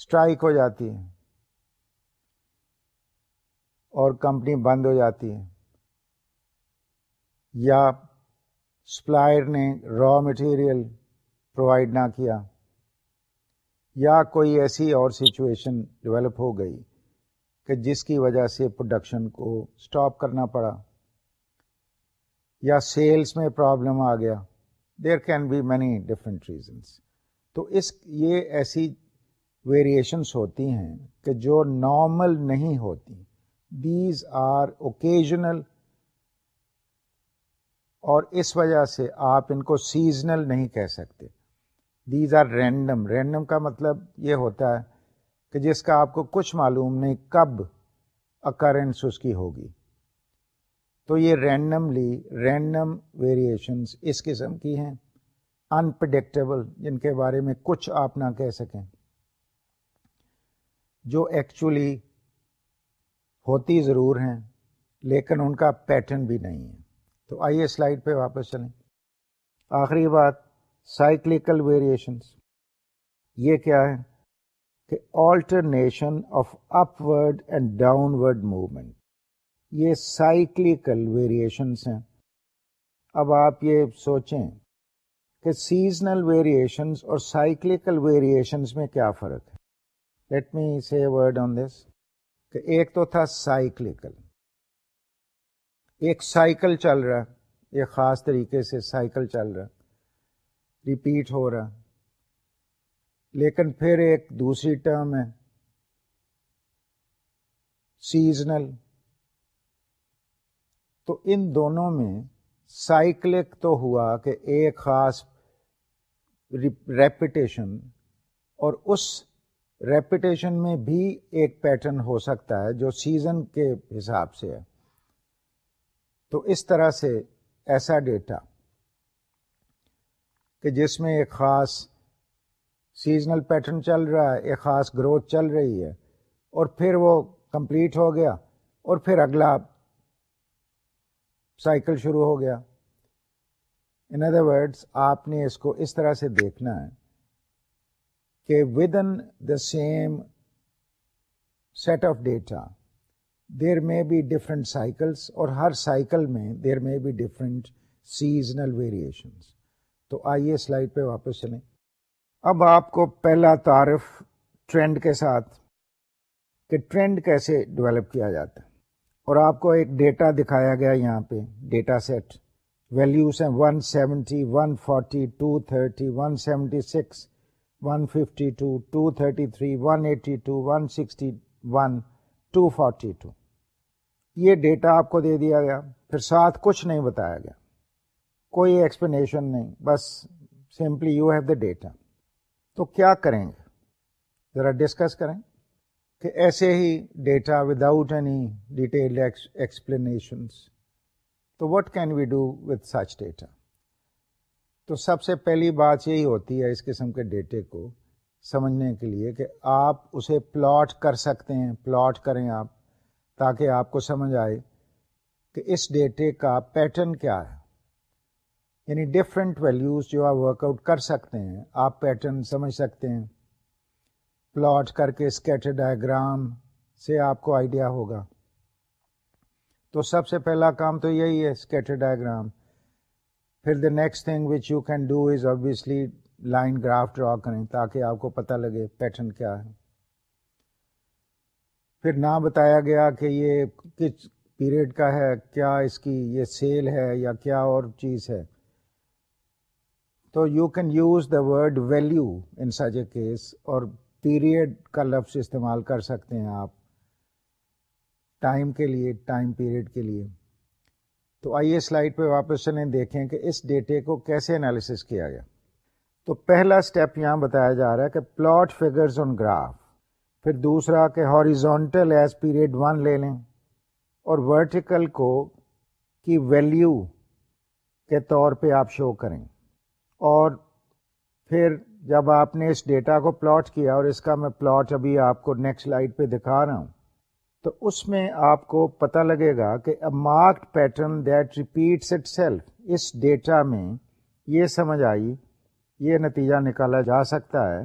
اسٹرائک ہو جاتی ہے اور کمپنی بند ہو جاتی ہے یا سپلائر نے را مٹیریل پرووائڈ نہ کیا یا کوئی ایسی اور سچویشن ڈیولپ ہو گئی کہ جس کی وجہ سے پروڈکشن کو اسٹاپ کرنا پڑا یا سیلس میں پرابلم آ گیا there can be many different reasons تو اس یہ ایسی ویریشنس ہوتی ہیں کہ جو نارمل نہیں ہوتی۔ دیز آر اوکیجنل اور اس وجہ سے آپ ان کو سیزنل نہیں کہہ سکتے۔ دیز آر رینڈم رینڈم کا مطلب یہ ہوتا ہے کہ جس کا آپ کو کچھ معلوم نہیں کب اکرنس اس کی ہوگی۔ تو یہ رینڈملی رینڈم ویریشنس اس قسم کی ہیں۔ انپرڈکٹیبل جن کے بارے میں کچھ آپ نہ کہہ سکیں۔ جو ایکچولی ہوتی ضرور ہیں، لیکن ان کا پیٹرن بھی نہیں ہے۔ تو آئیے سلائڈ پہ واپس چلیں۔ آخری بات سائیکلیکل ویریشنس یہ کیا ہے؟ کہ alternation of upward and downward movement یہ سائیکلیکل ویریشنس ہیں۔ اب آپ یہ سوچیں کہ سیزنل ویریشنس اور سائیکلیکل ویریشنس میں کیا فرق ہے۔ Late me C word on this کہ ایک تو تھا سائیکلیکل ایک سائیکل چل رہا. ایک خاص طریقے سے سائیکل چل رہا. ریپیٹ ہو رہا. لیکن پھر ایک دوسری ٹرم ہے. سیزنل تو ان دونوں میں سائیکلک تو ہوا کہ ایک خاص ریپیٹیشن اور اس ریپیٹیشن میں بھی ایک پیٹرن ہو سکتا ہے جو سیزن کے حساب سے ہے۔ تو اس طرح سے ایسا ڈیٹا کہ جس میں ایک خاص سیزنل پیٹرن چل رہا ہے، ایک خاص گروتھ چل رہی ہے، اور پھر وہ کمپلیٹ ہو گیا، اور پھر اگلا سائیکل شروع ہو گیا۔ ان ادر ورڈس آپ نے اس کو اس طرح سے دیکھنا ہے۔ کہ within the same set of data there may be different cycles اور ہر سائیکل میں دیر میں بی ڈفرنٹ سیزنل ویریشنس تو آئیے سلائڈ پہ واپس چلیں۔ اب آپ کو پہلا تعارف ٹرینڈ کے ساتھ کہ ٹرینڈ کیسے ڈیولپ کیا جاتا ہے۔ اور آپ کو ایک ڈیٹا دکھایا گیا یہاں پہ ڈیٹا سیٹ ویلیوز ہیں one seventy one forty two thirty one fifty two two thirty three one eighty two one sixty one two forty two یہ ڈیٹا آپ کو دے دیا گیا، پھر ساتھ کچھ نہیں بتایا گیا، کوئی ایکسپلینیشن نہیں، بس simply you have the data تو کیا کریں گے؟ ذرا ڈسکس کریں کہ ایسے ہی data without any detail explanations تو what can we do with such data تو سب سے پہلی بات یہی ہوتی ہے اس قسم کے ڈیٹے کو سمجھنے کے لیے کہ آپ اسے پلاٹ کر سکتے ہیں، پلاٹ کریں آپ، تاکہ آپ کو سمجھ آئے کہ اس ڈیٹے کا پیٹرن کیا ہے۔ یعنی ڈفرینٹ ویلیوز جو آپ ورک آؤٹ کر سکتے ہیں، آپ پیٹرن سمجھ سکتے ہیں۔ پلاٹ کر کے اسکیٹر ڈائگرام سے آپ کو آئیڈیا ہوگا۔ تو سب سے پہلا کام تو یہی ہے اسکیٹر ڈائگرام پھر the next thing which you can do is obviously line graph draw کریں تاکہ آپ کو پتہ لگے پیٹرن کیا ہے۔ پھر نہ بتایا گیا کہ یہ کس پیریڈ کا ہے، کیا اس کی یہ سیل ہے یا کیا اور چیز ہے۔ تو you can use the word value in such a case اور پیریڈ کا لفظ استعمال کر سکتے ہیں آپ۔ ٹائم کے لیے ٹائم پیریڈ کے لیے۔ تو آئیے سلائڈ پہ واپس چلیں، دیکھیں کہ اس ڈیٹے کو کیسے انالیسس کیا گیا۔ تو پہلا اسٹیپ یہاں بتایا جا رہا ہے کہ پلاٹ فگرز آن گراف پھر دوسرا کہ ہاریزونٹل ایز پیریڈ ون لے لیں اور ورٹیکل کو کی ویلیو کے طور پہ آپ شو کریں۔ اور پھر جب آپ نے اس ڈیٹا کو پلاٹ کیا اور اس کا میں پلاٹ ابھی آپ کو نیکسٹ لائٹ پہ دکھا رہا ہوں تو اس میں آپ کو پتہ لگے گا کہ marked pattern that repeats itself us data میں یہ سمجھ آئی، یہ نتیجہ نکالا جا سکتا ہے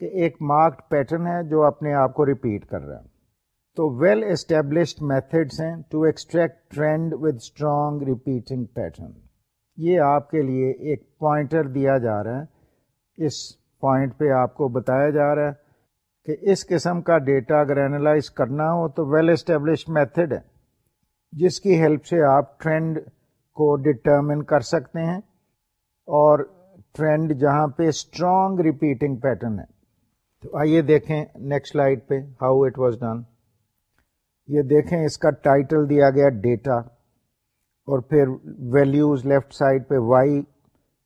کہ ایک مارکڈ پیٹرن ہے جو اپنے آپ کو ریپیٹ کر رہا ہے۔ تو ویل اسٹیبلشڈ میتھڈس ہیں to extract trend with strong repeating pattern یہ آپ کے لیے ایک پوائنٹر دیا جا رہا ہے۔ اس پوائنٹ پہ آپ کو بتایا جا رہا ہے کہ اس قسم کا ڈیٹا اگر اینالائز کرنا ہو تو ویل اسٹیبلش میتھڈ ہے، جس کی ہیلپ سے آپ ٹرینڈ کو ڈٹرمن کر سکتے ہیں اور ٹرینڈ جہاں پہ اسٹرانگ ریپیٹنگ پیٹرن ہے۔ تو آئیے دیکھیں نیکسٹ لائٹ پہ ہاؤ اٹ واز ڈن یہ دیکھیں اس کا ٹائٹل دیا گیا ڈیٹا اور پھر ویلیوز لیفٹ سائڈ پہ وائی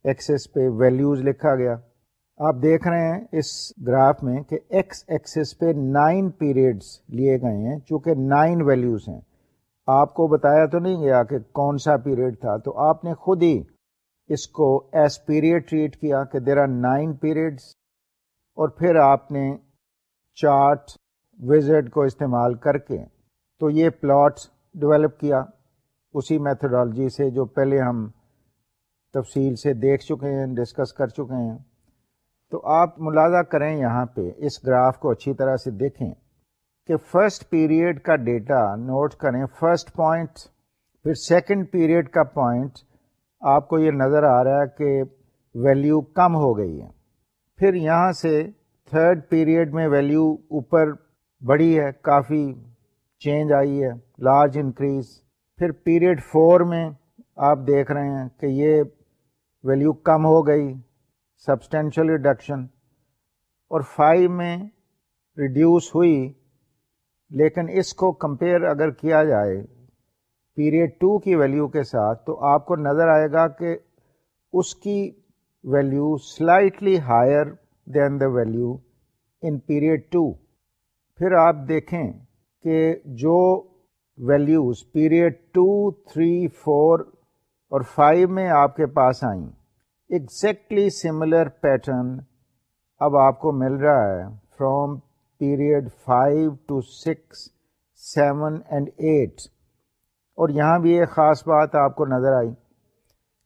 ایکسس پہ ویلیوز لکھا گیا۔ آپ دیکھ رہے ہیں اس گراف میں کہ ایکس ایکسس پہ نائن پیریڈس لیے گئے ہیں چونکہ نائن ویلیوز ہیں۔ آپ کو بتایا تو نہیں گیا کہ کون سا پیریڈ تھا، تو آپ نے خود ہی اس کو ایس پیریڈ ٹریٹ کیا کہ دیر آر نائن پیریڈس اور پھر آپ نے چارٹ وزٹ کو استعمال کر کے تو یہ پلاٹس ڈیولپ کیا۔ اسی میتھڈالوجی سے جو پہلے ہم تفصیل سے دیکھ چکے ہیں ڈسکس کر چکے ہیں۔ تو آپ ملازہ کریں یہاں پہ، اس گراف کو اچھی طرح سے دیکھیں کہ فرسٹ پیریڈ کا ڈیٹا نوٹ کریں فرسٹ پوائنٹ پھر سیکنڈ پیریڈ کا پوائنٹ آپ کو یہ نظر آ رہا ہے کہ ویلیو کم ہو گئی ہے۔ پھر یہاں سے تھرڈ پیریڈ میں ویلیو اوپر بڑی ہے، کافی چینج آئی ہے لارج انکریز پھر پیریڈ فور میں آپ دیکھ رہے ہیں کہ یہ ویلیو کم ہو گئی۔ سبسٹینشیل ریڈکشن اور فائیو میں ریڈیوس ہوئی، لیکن اس کو کمپیئر اگر کیا جائے پیریڈ ٹو کی ویلیو کے ساتھ، تو آپ کو نظر آئے گا کہ اس کی value slightly higher than the value in period two. پھر آپ دیکھیں کہ جو values period two, three, four اور فائیو میں آپ کے پاس آئیں۔ ایگزیکٹلی سملر پیٹرن اب آپ کو مل رہا ہے from period five to six seven and eight اور یہاں بھی ایک خاص بات آپ کو نظر آئی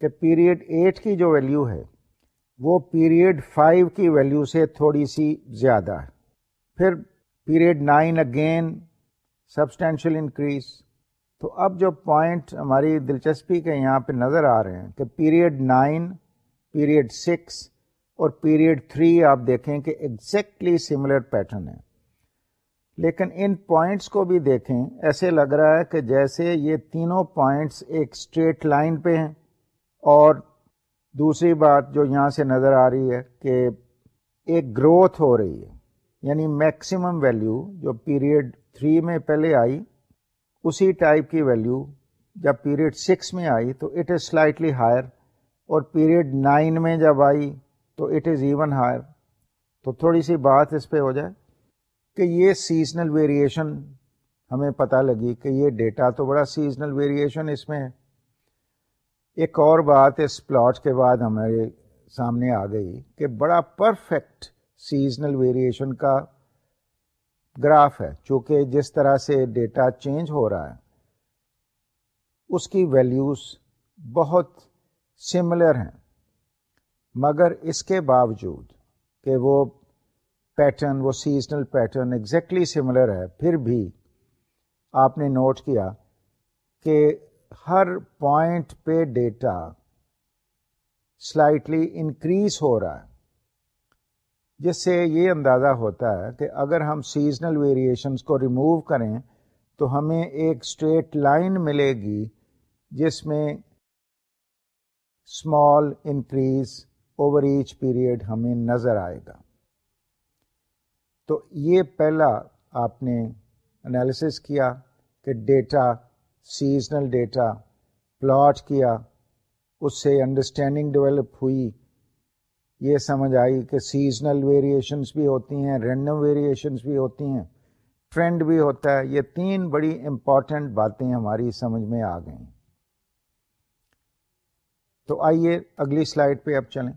کہ پیریڈ ایٹ کی جو ویلیو ہے، وہ پیریڈ فائیو کی ویلیو سے تھوڑی سی زیادہ ہے۔ پھر period nine again substantial increase تو اب جو پوائنٹ ہماری دلچسپی کے یہاں پہ نظر آ رہے ہیں کہ پیریڈ نائن پیریڈ سکس اور پیریڈ تھری آپ دیکھیں کہ ایگزیکٹلی سملر پیٹرن ہے۔ لیکن ان پوائنٹس کو بھی دیکھیں، ایسے لگ رہا ہے کہ جیسے یہ تینوں پوائنٹس ایک اسٹریٹ لائن پہ ہیں۔ اور دوسری بات جو یہاں سے نظر آ رہی ہے کہ ایک گروتھ ہو رہی ہے یعنی میکسیمم ویلیو جو پیریڈ تھری میں پہلے آئی، اسی ٹائپ کی ویلیو جب پیریڈ سکس میں آئی تو اٹ از سلائٹلی ہائر اور پیریڈ نائن میں جب آئی تو اٹ از ایون ہائر تو تھوڑی سی بات اس پہ ہو جائے کہ یہ سیزنل ویریشن ہمیں پتہ لگی کہ یہ ڈیٹا تو بڑا سیزنل ویریشن اس میں ہے۔ ایک اور بات اس پلاٹ کے بعد ہمارے سامنے آ گئی کہ بڑا پرفیکٹ سیزنل ویریشن کا گراف ہے۔ چونکہ جس طرح سے ڈیٹا چینج ہو رہا ہے، اس کی ویلیوز بہت سملر ہیں۔ مگر اس کے باوجود کہ وہ پیٹرن وہ سیزنل پیٹرن ایگزیکٹلی سملر ہے، پھر بھی آپ نے نوٹ کیا کہ ہر پوائنٹ پہ ڈیٹا سلائٹلی انکریز ہو رہا ہے۔ جس سے یہ اندازہ ہوتا ہے کہ اگر ہم سیزنل ویریشنس کو ریموو کریں تو ہمیں ایک اسٹریٹ لائن ملے گی جس میں small increase over each period ہمیں نظر آئے گا۔ تو یہ پہلا آپ نے انالیسس کیا کہ ڈیٹا سیزنل ڈیٹا پلاٹ کیا، اس سے انڈرسٹینڈنگ ڈیولپ ہوئی۔ یہ سمجھ آئی کہ سیزنل ویریشنس بھی ہوتی ہیں رینڈم ویریشنس بھی ہوتی ہیں ٹرینڈ بھی ہوتا ہے۔ یہ تین بڑی امپورٹنٹ باتیں ہماری سمجھ میں آ گئیں۔ تو آئیے اگلی سلائڈ پہ اب چلیں۔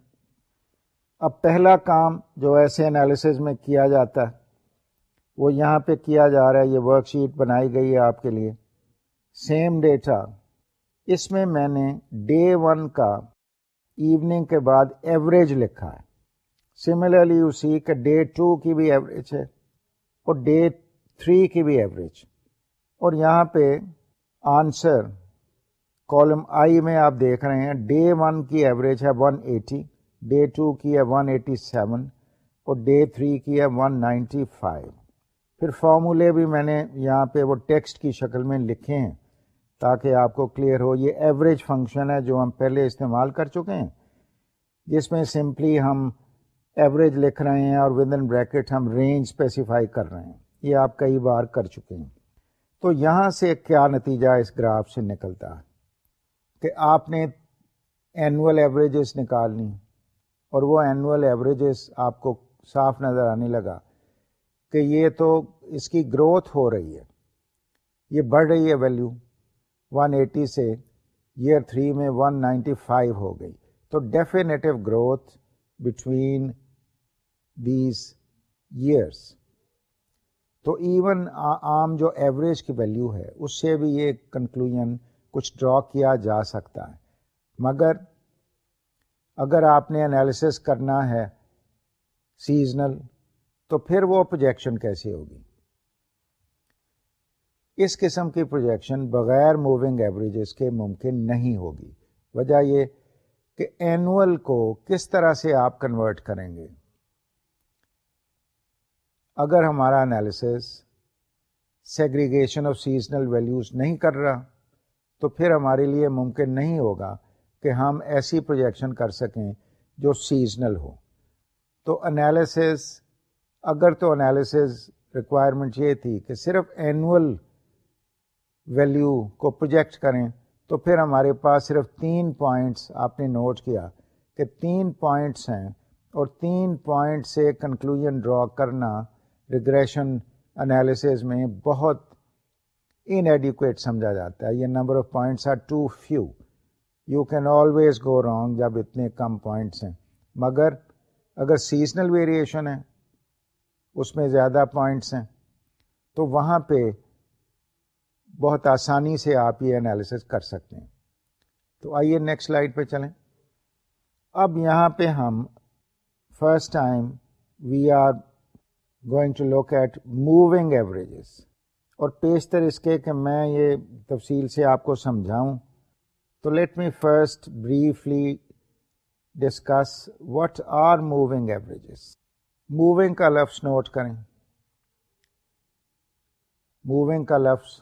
اب پہلا کام جو ایسے انالیسز میں کیا جاتا ہے، وہ یہاں پہ کیا جا رہا ہے، یہ ورک شیٹ بنائی گئی ہے آپ کے لیے۔ سیم ڈیٹا اس میں میں نے ڈے ون کا ایوننگ کے بعد ایوریج لکھا ہے۔ سملرلی اسی کا ڈے ٹو کی بھی ایوریج ہے اور ڈے تھری کی بھی ایوریج اور یہاں پہ آنسر کالم آئی میں آپ دیکھ رہے ہیں، ڈے ون کی ایوریج ہے ون ایٹی ڈے ٹو کی ہے ون ایٹی سیون اور ڈے تھری کی ہے ون نائنٹی فائیو پھر فارمولے بھی میں نے یہاں پہ وہ ٹیکسٹ کی شکل میں لکھے ہیں تاکہ آپ کو کلیئر ہو۔ یہ ایوریج فنکشن ہے جو ہم پہلے استعمال کر چکے ہیں۔ جس میں سمپلی ہم ایوریج لکھ رہے ہیں اور ود ان بریکٹ ہم رینج اسپیسیفائی کر رہے ہیں۔ یہ آپ کئی بار کر چکے ہیں۔ تو یہاں سے کیا نتیجہ اس گراف سے نکلتا ہے؟ کہ آپ نے اینول ایوریجز نکالنی اور وہ اینول ایوریجز آپ کو صاف نظر آنے لگا کہ یہ تو اس کی گروتھ ہو رہی ہے، یہ بڑھ رہی ہے ویلیو ون ایٹی سے ایئر تھری میں ون نائنٹی فائیو ہو گئی۔ تو definitive growth between these years تو ایون عام جو ایوریج کی ویلیو ہے، اس سے بھی یہ کنکلوژن کچھ ڈرا کیا جا سکتا ہے۔ مگر اگر آپ نے انالیسس کرنا ہے سیزنل تو پھر وہ پروجیکشن کیسی ہوگی؟ اس قسم کی پروجیکشن بغیر موونگ ایوریجز کے ممکن نہیں ہوگی۔ وجہ یہ کہ اینول کو کس طرح سے آپ کنورٹ کریں گے۔ اگر ہمارا analysis segregation of seasonal values نہیں کر رہا تو پھر ہمارے لیے ممکن نہیں ہوگا کہ ہم ایسی پروجیکشن کر سکیں جو سیزنل ہو۔ تو انالیسس اگر تو انالیسز ریکوائرمنٹ یہ تھی کہ صرف اینول ویلیو کو پروجیکٹ کریں، تو پھر ہمارے پاس صرف تین پوائنٹس آپ نے نوٹ کیا کہ تین پوائنٹس ہیں اور تین پوائنٹ سے کنکلوژن ڈرا کرنا ریگریشن انالیسز میں بہت ان ایڈیکویٹ سمجھا جاتا ہے۔ یہ number of points are too few you can always go wrong جب اتنے کم پوائنٹس ہیں۔ مگر اگر سیزنل ویریشن ہے اس میں زیادہ پوائنٹس ہیں، تو وہاں پہ بہت آسانی سے آپ یہ انالیسس کر سکتے ہیں۔ تو آئیے نیکسٹ سلائڈ پہ چلیں۔ اب یہاں پہ ہم first time we are going to look at moving averages اور پیشتر اس کے کہ میں یہ تفصیل سے آپ کو سمجھاؤں۔ تو let me first briefly discuss what are moving averages moving کا لفظ نوٹ کریں۔ موونگ کا لفظ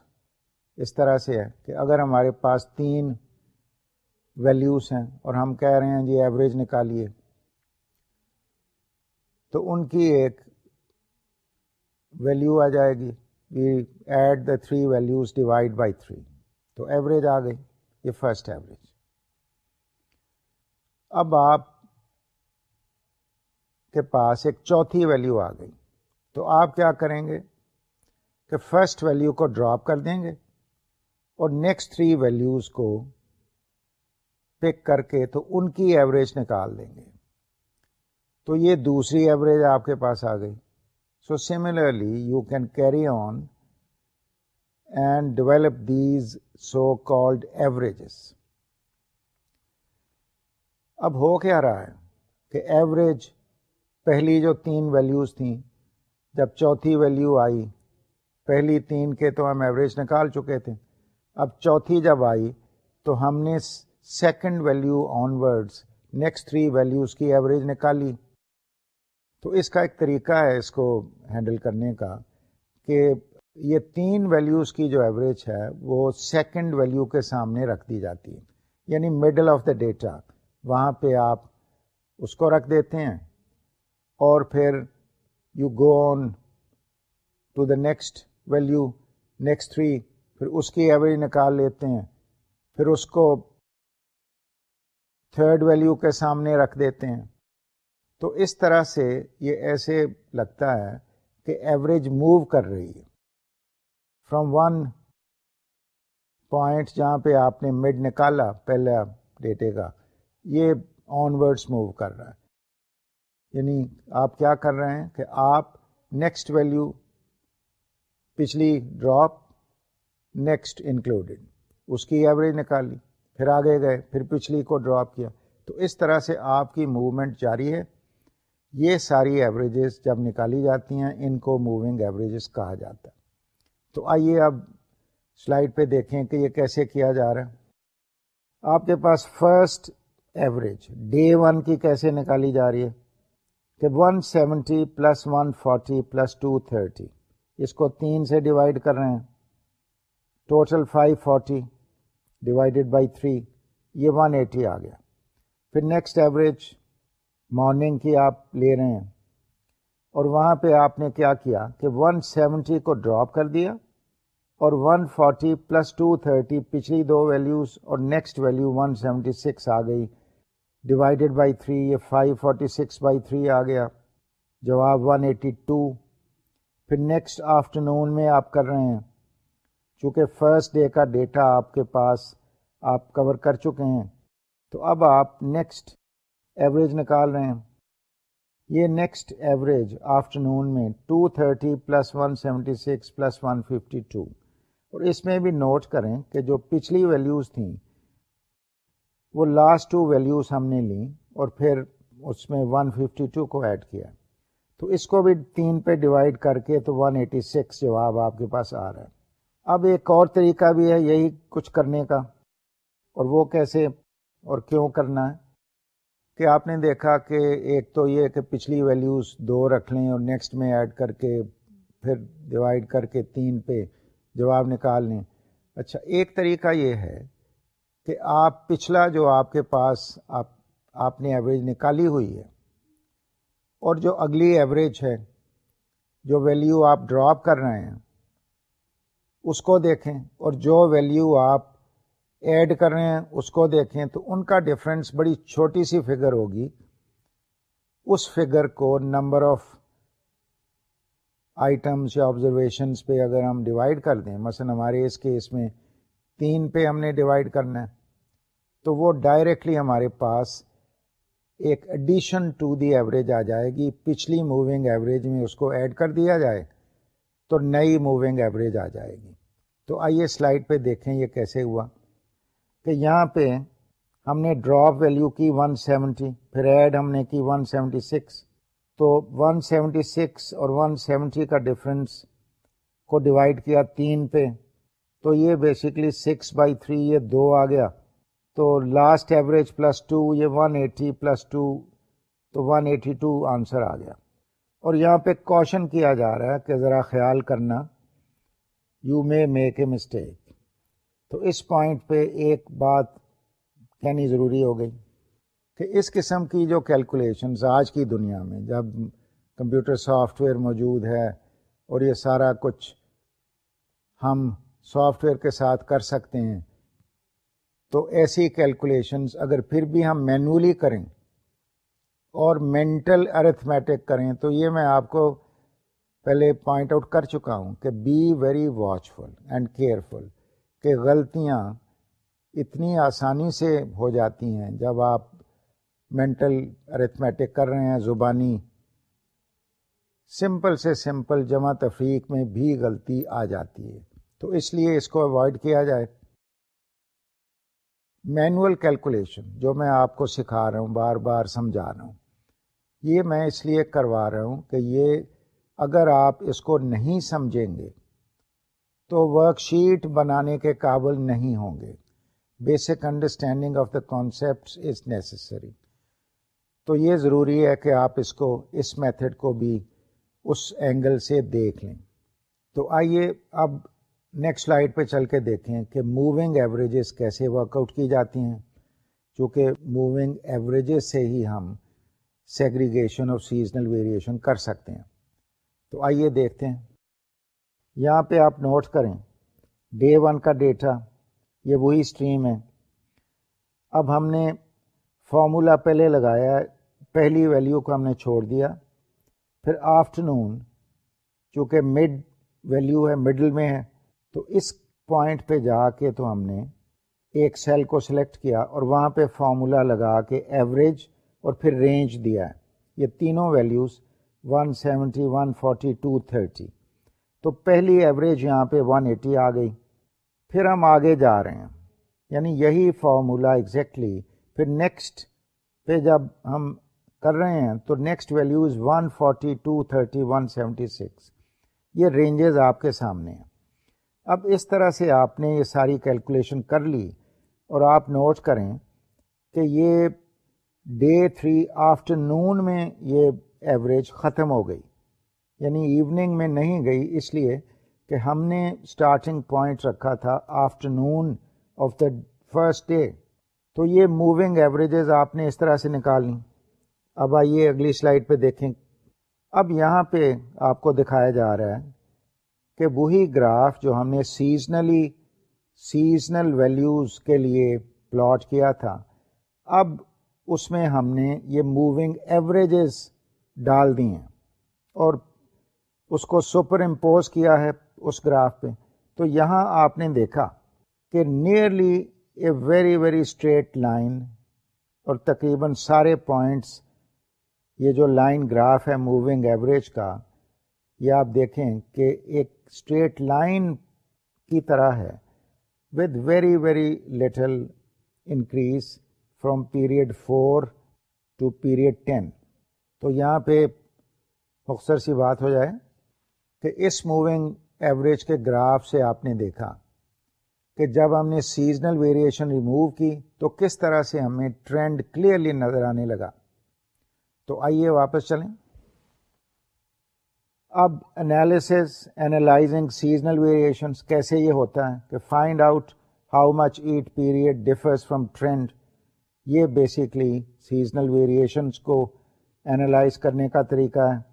اس طرح سے ہے کہ اگر ہمارے پاس تین ویلیوز ہیں اور ہم کہہ رہے ہیں جی ایوریج نکالیے، تو ان کی ایک ویلیو آ جائے گی۔ We add the three values divide by three تو ایوریج آ گئی. یہ فرسٹ ایوریج اب آپ کے پاس ایک چوتھی ویلیو آ گئی. تو آپ کیا کریں گے؟ کہ فرسٹ ویلیو کو ڈراپ کر دیں گے اور نیکسٹ تھری ویلیوز کو پک کر کے تو ان کی ایوریج نکال دیں گے. تو یہ دوسری ایوریج آپ کے پاس آ گئی. So similarly you can carry on and develop these so called averages اب ہو کیا رہا ہے کہ ایوریج پہلی جو تین ویلیوز تھیں، جب چوتھی ویلیو آئی، پہلی تین کے تو ہم ایوریج نکال چکے تھے۔ اب چوتھی جب آئی، تو ہم نے second value onwards next three values کی ایوریج نکالی۔ تو اس کا ایک طریقہ ہے اس کو ہینڈل کرنے کا کہ یہ تین ویلیوز کی جو ایوریج ہے وہ سیکنڈ ویلیو کے سامنے رکھ دی جاتی ہے یعنی مڈل آف دا ڈیٹا وہاں پہ آپ اس کو رکھ دیتے ہیں اور پھر you go on to the next value next three پھر اس کی ایوریج نکال لیتے ہیں۔ پھر اس کو تھرڈ ویلیو کے سامنے رکھ دیتے ہیں۔ تو اس طرح سے یہ ایسے لگتا ہے کہ ایوریج موو کر رہی ہے۔ فرام ون پوائنٹ جہاں پہ آپ نے مڈ نکالا، پہلا ڈیٹے کا، یہ آن ورڈس موو کر رہا ہے۔ یعنی آپ کیا کر رہے ہیں کہ آپ نیکسٹ ویلو پچھلی ڈراپ نیکسٹ انکلوڈیڈ اس کی ایوریج نکالی، پھر آگے گئے، پھر پچھلی کو ڈراپ کیا۔ تو اس طرح سے آپ کی موومنٹ جاری ہے۔ یہ ساری ایوریجز جب نکالی جاتی ہیں، ان کو موونگ ایوریجز کہا جاتا ہے۔ تو آئیے اب سلائڈ پہ دیکھیں کہ یہ کیسے کیا جا رہا ہے۔ آپ کے پاس فرسٹ ایوریج ڈے ون کی کیسے نکالی جا رہی ہے؟ کہ one seventy plus one forty plus two thirty اس کو تین سے ڈیوائڈ کر رہے ہیں۔ Total five forty divided by three یہ ون ایٹی آ گیا۔ پھر نیکسٹ ایوریج مارننگ کی آپ لے رہے ہیں۔ اور وہاں پہ آپ نے کیا کیا کہ ون سیونٹی کو ڈراپ کر دیا اور 140 فورٹی پلس ٹو تھرٹی پچھلی دو ویلیوز اور نیکسٹ ویلیو 176 سیونٹی سکس آ گئی۔ ڈیوائڈیڈ بائی تھری یہ five forty six by three آ گیا۔ جواب 182 ایٹی ٹو۔ پھر نیکسٹ آفٹرنون میں آپ کر رہے ہیں۔ چونکہ فرسٹ ڈے کا ڈیٹا آپ کے پاس آپ کور کر چکے ہیں۔ تو اب آپ نیکسٹ ایوریج نکال رہے ہیں۔ یہ نیکسٹ ایوریج آفٹرنون میں 230 thirty plus one seventy six plus one fifty two اور اس میں بھی نوٹ کریں کہ جو پچھلی ویلیوز تھیں، وہ لاسٹ ٹو ویلیوز ہم نے لیں اور پھر اس میں 152 کو ایڈ کیا۔ تو اس کو بھی تین پہ ڈیوائڈ کر کے تو 186 جواب آپ کے پاس آ رہا ہے۔ اب ایک اور طریقہ بھی ہے یہی کچھ کرنے کا۔ اور وہ کیسے اور کیوں کرنا ہے؟ کہ آپ نے دیکھا کہ ایک تو یہ کہ پچھلی ویلیوز دو رکھ لیں اور نیکسٹ میں ایڈ کر کے پھر ڈیوائڈ کر کے تین پہ جواب نکال لیں۔ اچھا ایک طریقہ یہ ہے کہ آپ پچھلا جو آپ کے پاس آپ آپ نے ایوریج نکالی ہوئی ہے اور جو اگلی ایوریج ہے، جو ویلیو آپ ڈراپ کر رہے ہیں، اس کو دیکھیں اور جو ویلیو آپ ایڈ کر رہے ہیں اس کو دیکھیں تو ان کا ڈفرینس بڑی چھوٹی سی فگر ہوگی۔ اس فگر کو نمبر آف آئٹمس یا آبزرویشنس پہ اگر ہم ڈیوائڈ کر دیں، مثلا ہمارے اس کیس میں تین پہ ہم نے ڈیوائڈ کرنا ہے، تو وہ ڈائریکٹلی ہمارے پاس ایک ایڈیشن ٹو دی ایوریج آ جائے گی۔ پچھلی موونگ ایوریج میں اس کو ایڈ کر دیا جائے تو نئی موونگ ایوریج آ جائے گی۔ تو آئیے سلائڈ پہ دیکھیں یہ کیسے ہوا۔ کہ یہاں پہ ہم نے ڈراپ ویلیو کی 170 پھر ایڈ ہم نے کی 176 تو 176 اور 170 کا ڈفرینس کو ڈیوائڈ کیا تین پہ، تو یہ بیسکلی سکس بائی تھری یہ دو آ گیا۔ تو لاسٹ ایوریج پلس ٹو یہ 180 ایٹی پلس ٹو تو 182 ایٹی ٹو آنسر آ گیا۔ اور یہاں پہ کوشن کیا جا رہا ہے کہ ذرا خیال کرنا you may make a mistake تو اس پوائنٹ پہ ایک بات کہنی ضروری ہو گئی کہ اس قسم کی جو کیلکولیشنز آج کی دنیا میں، جب کمپیوٹر سافٹ ویئر موجود ہے اور یہ سارا کچھ ہم سافٹ ویئر کے ساتھ کر سکتے ہیں، تو ایسی کیلکولیشنز اگر پھر بھی ہم مینولی کریں اور مینٹل ارتھمیٹک کریں، تو یہ میں آپ کو پہلے پوائنٹ آؤٹ کر چکا ہوں کہ be very watchful and careful کہ غلطیاں اتنی آسانی سے ہو جاتی ہیں۔ جب آپ مینٹل ارتھمیٹک کر رہے ہیں، زبانی سمپل سے سمپل جمع تفریق میں بھی غلطی آ جاتی ہے۔ تو اس لیے اس کو اوائڈ کیا جائے۔ مینوئل کیلکولیشن جو میں آپ کو سکھا رہا ہوں، بار بار سمجھا رہا ہوں۔ یہ میں اس لیے کروا رہا ہوں کہ یہ اگر آپ اس کو نہیں سمجھیں گے تو ورک شیٹ بنانے کے قابل نہیں ہوں گے۔ Basic understanding of the concept is necessary. تو یہ ضروری ہے کہ آپ اس کو، اس میتھڈ کو بھی اس اینگل سے دیکھ لیں۔ تو آئیے اب نیکسٹ سلائڈ پہ چل کے دیکھیں کہ موونگ ایوریجز کیسے ورک آؤٹ کی جاتی ہیں۔ چونکہ موونگ ایوریجز سے ہی ہم سیگریگیشن آف سیزنل ویریشن کر سکتے ہیں۔ تو آئیے دیکھتے ہیں۔ یہاں پہ آپ نوٹ کریں۔ ڈے ون کا ڈیٹا یہ وہی اسٹریم ہے۔ اب ہم نے فارمولا پہلے لگایا پہلی ویلیو کو ہم نے چھوڑ دیا۔ پھر آفٹر نون چونکہ مڈ ویلیو ہے مڈل میں ہے، تو اس پوائنٹ پہ جا کے تو ہم نے ایک سیل کو سلیکٹ کیا اور وہاں پہ فارمولا لگا کے ایوریج اور پھر رینج دیا ہے۔ یہ تینوں values 170 seventy one forty two thirty تو پہلی ایوریج یہاں پہ 180 ایٹی آ گئی۔ پھر ہم آگے جا رہے ہیں۔ یعنی یہی فارمولا ایگزیکٹلی پھر نیکسٹ پہ جب ہم کر رہے ہیں تو next values 140 forty two thirty one seventy six یہ رینجز آپ کے سامنے ہیں۔ اب اس طرح سے آپ نے یہ ساری کیلکولیشن کر لی اور آپ نوٹ کریں کہ یہ ڈے تھری آفٹر نون میں یہ ایوریج ختم ہو گئی۔ یعنی ایوننگ میں نہیں گئی، اس لیے کہ ہم نے اسٹارٹنگ پوائنٹ رکھا تھا afternoon of the first day تو یہ موونگ ایوریجز آپ نے اس طرح سے نکال لی اب آئیے اگلی سلائڈ پہ دیکھیں۔ اب یہاں پہ آپ کو دکھایا جا رہا ہے کہ وہی گراف جو ہم نے سیزنلی سیزنل ویلیوز کے لیے پلاٹ کیا تھا۔ اب اس میں ہم نے یہ موونگ ایوریجز ڈال دی ہیں۔ اور اس کو سپر امپوز کیا ہے اس گراف پہ۔ تو یہاں آپ نے دیکھا کہ nearly a very very straight line اور تقریباً سارے پوائنٹس یہ جو لائن گراف ہے موونگ ایوریج کا، یہ آپ دیکھیں کہ ایک اسٹریٹ لائن کی طرح ہے with very very little increase from period four to period ten تو یہاں پہ مختصر سی بات ہو جائے۔ کہ اس موونگ ایوریج کے گراف سے آپ نے دیکھا کہ جب ہم نے سیزنل ویریشن ریموو کی تو کس طرح سے ہمیں ٹرینڈ کلیئرلی نظر آنے لگا؟ تو آئیے واپس چلیں۔ اب انالیسز اینالائزنگ سیزنل ویریشنس کیسے یہ ہوتا ہے کہ find out how much each period differs from trend یہ بیسکلی سیزنل ویریشنس کو اینالائز کرنے کا طریقہ ہے۔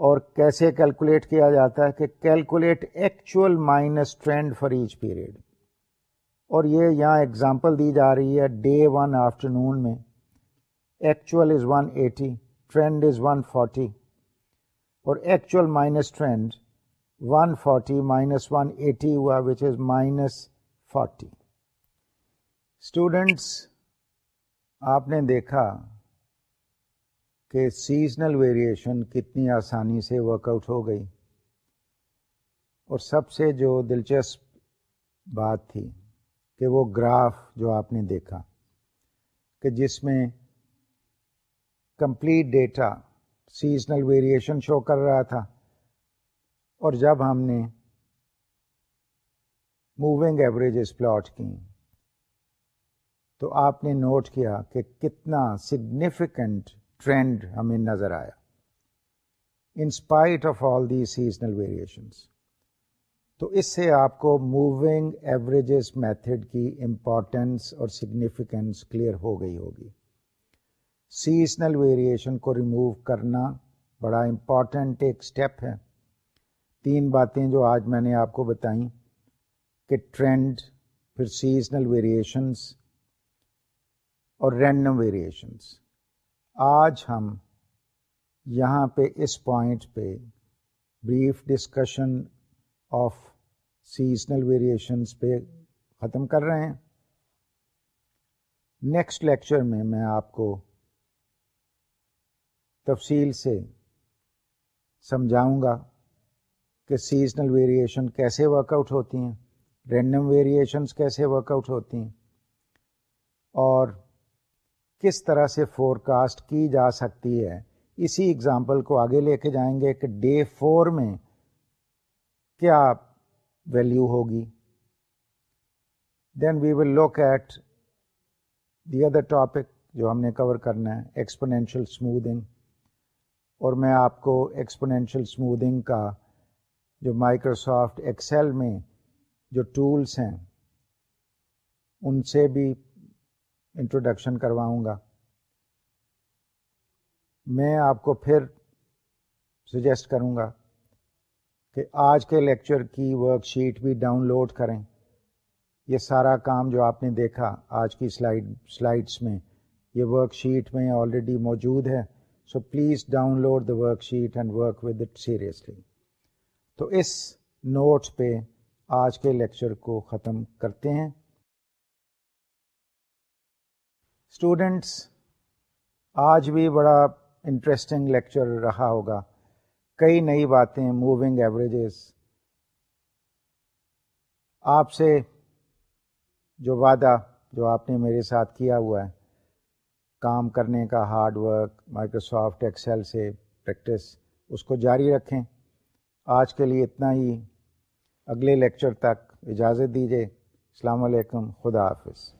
اور کیسے کیلکولیٹ کیا جاتا ہے کہ calculate actual minus trend for each period اور یہ یہاں ایگزامپل دی جا رہی ہے ڈے ون آفٹر نون میں. Actual is one eighty trend is one forty اور actual minus trend one forty minus one eighty ہوا which is minus forty students آپ نے دیکھا کہ سیزنل ویریشن کتنی آسانی سے ورک آؤٹ ہو گئی۔ اور سب سے جو دلچسپ بات تھی کہ وہ گراف جو آپ نے دیکھا کہ جس میں complete data seasonal variation show کر رہا تھا اور جب ہم نے موونگ ایوریجز پلاٹ کی تو آپ نے نوٹ کیا کہ کتنا سگنیفیکنٹ ٹرینڈ ہمیں نظر آیا۔ In spite of all the seasonal variations تو اس سے آپ کو موونگ ایوریجز میتھڈ کی امپورٹینس اور سگنیفیکینس کلیئر ہو گئی ہوگی۔ سیزنل ویریشن کو ریموو کرنا بڑا امپورٹنٹ ایک اسٹیپ ہے۔ تین باتیں جو آج میں نے آپ کو بتائیں کہ ٹرینڈ پھر سیزنل ویریشنس اور رینڈم ویریشنس آج ہم یہاں پہ اس پوائنٹ پہ brief discussion of seasonal variations پہ ختم کر رہے ہیں۔ نیکسٹ لیکچر میں میں آپ کو تفصیل سے سمجھاؤں گا کہ سیزنل ویریشن کیسے ورک آؤٹ ہوتی ہیں رینڈم ویریشنس کیسے ورک آؤٹ ہوتی ہیں اور کس طرح سے فور کاسٹ کی جا سکتی ہے؟ اسی ایگزامپل کو آگے لے کے جائیں گے کہ ڈے فور میں کیا ویلیو ہوگی۔ Then we will look at the other topic جو ہم نے کور کرنا ہے ایکسپونینشیل اسموتھنگ اور میں آپ کو ایکسپونینشیل اسموتھنگ کا جو مائکروسافٹ ایکسل میں جو ٹولس ہیں، ان سے بھی انٹروڈکشن کرواؤں گا۔ میں آپ کو پھر سجیسٹ کروں گا کہ آج کے لیکچر کی ورک شیٹ بھی ڈاؤن لوڈ کریں۔ یہ سارا کام جو آپ نے دیکھا آج کی سلائڈ سلائڈس میں، یہ ورک شیٹ میں آلریڈی موجود ہے۔ So please download the worksheet and work with it seriously تو اس نوٹس پہ آج کے لیکچر کو ختم کرتے ہیں۔ اسٹوڈینٹس آج بھی بڑا انٹرسٹنگ لیکچر رہا ہوگا۔ کئی نئی باتیں موونگ ایوریجز آپ سے جو وعدہ، جو آپ نے میرے ساتھ کیا ہوا ہے، کام کرنے کا ہارڈ ورک مائکروسافٹ ایکسل سے پریکٹس اس کو جاری رکھیں۔ آج کے لیے اتنا ہی۔ اگلے لیکچر تک اجازت دیجیے السلام علیکم، خدا حافظ۔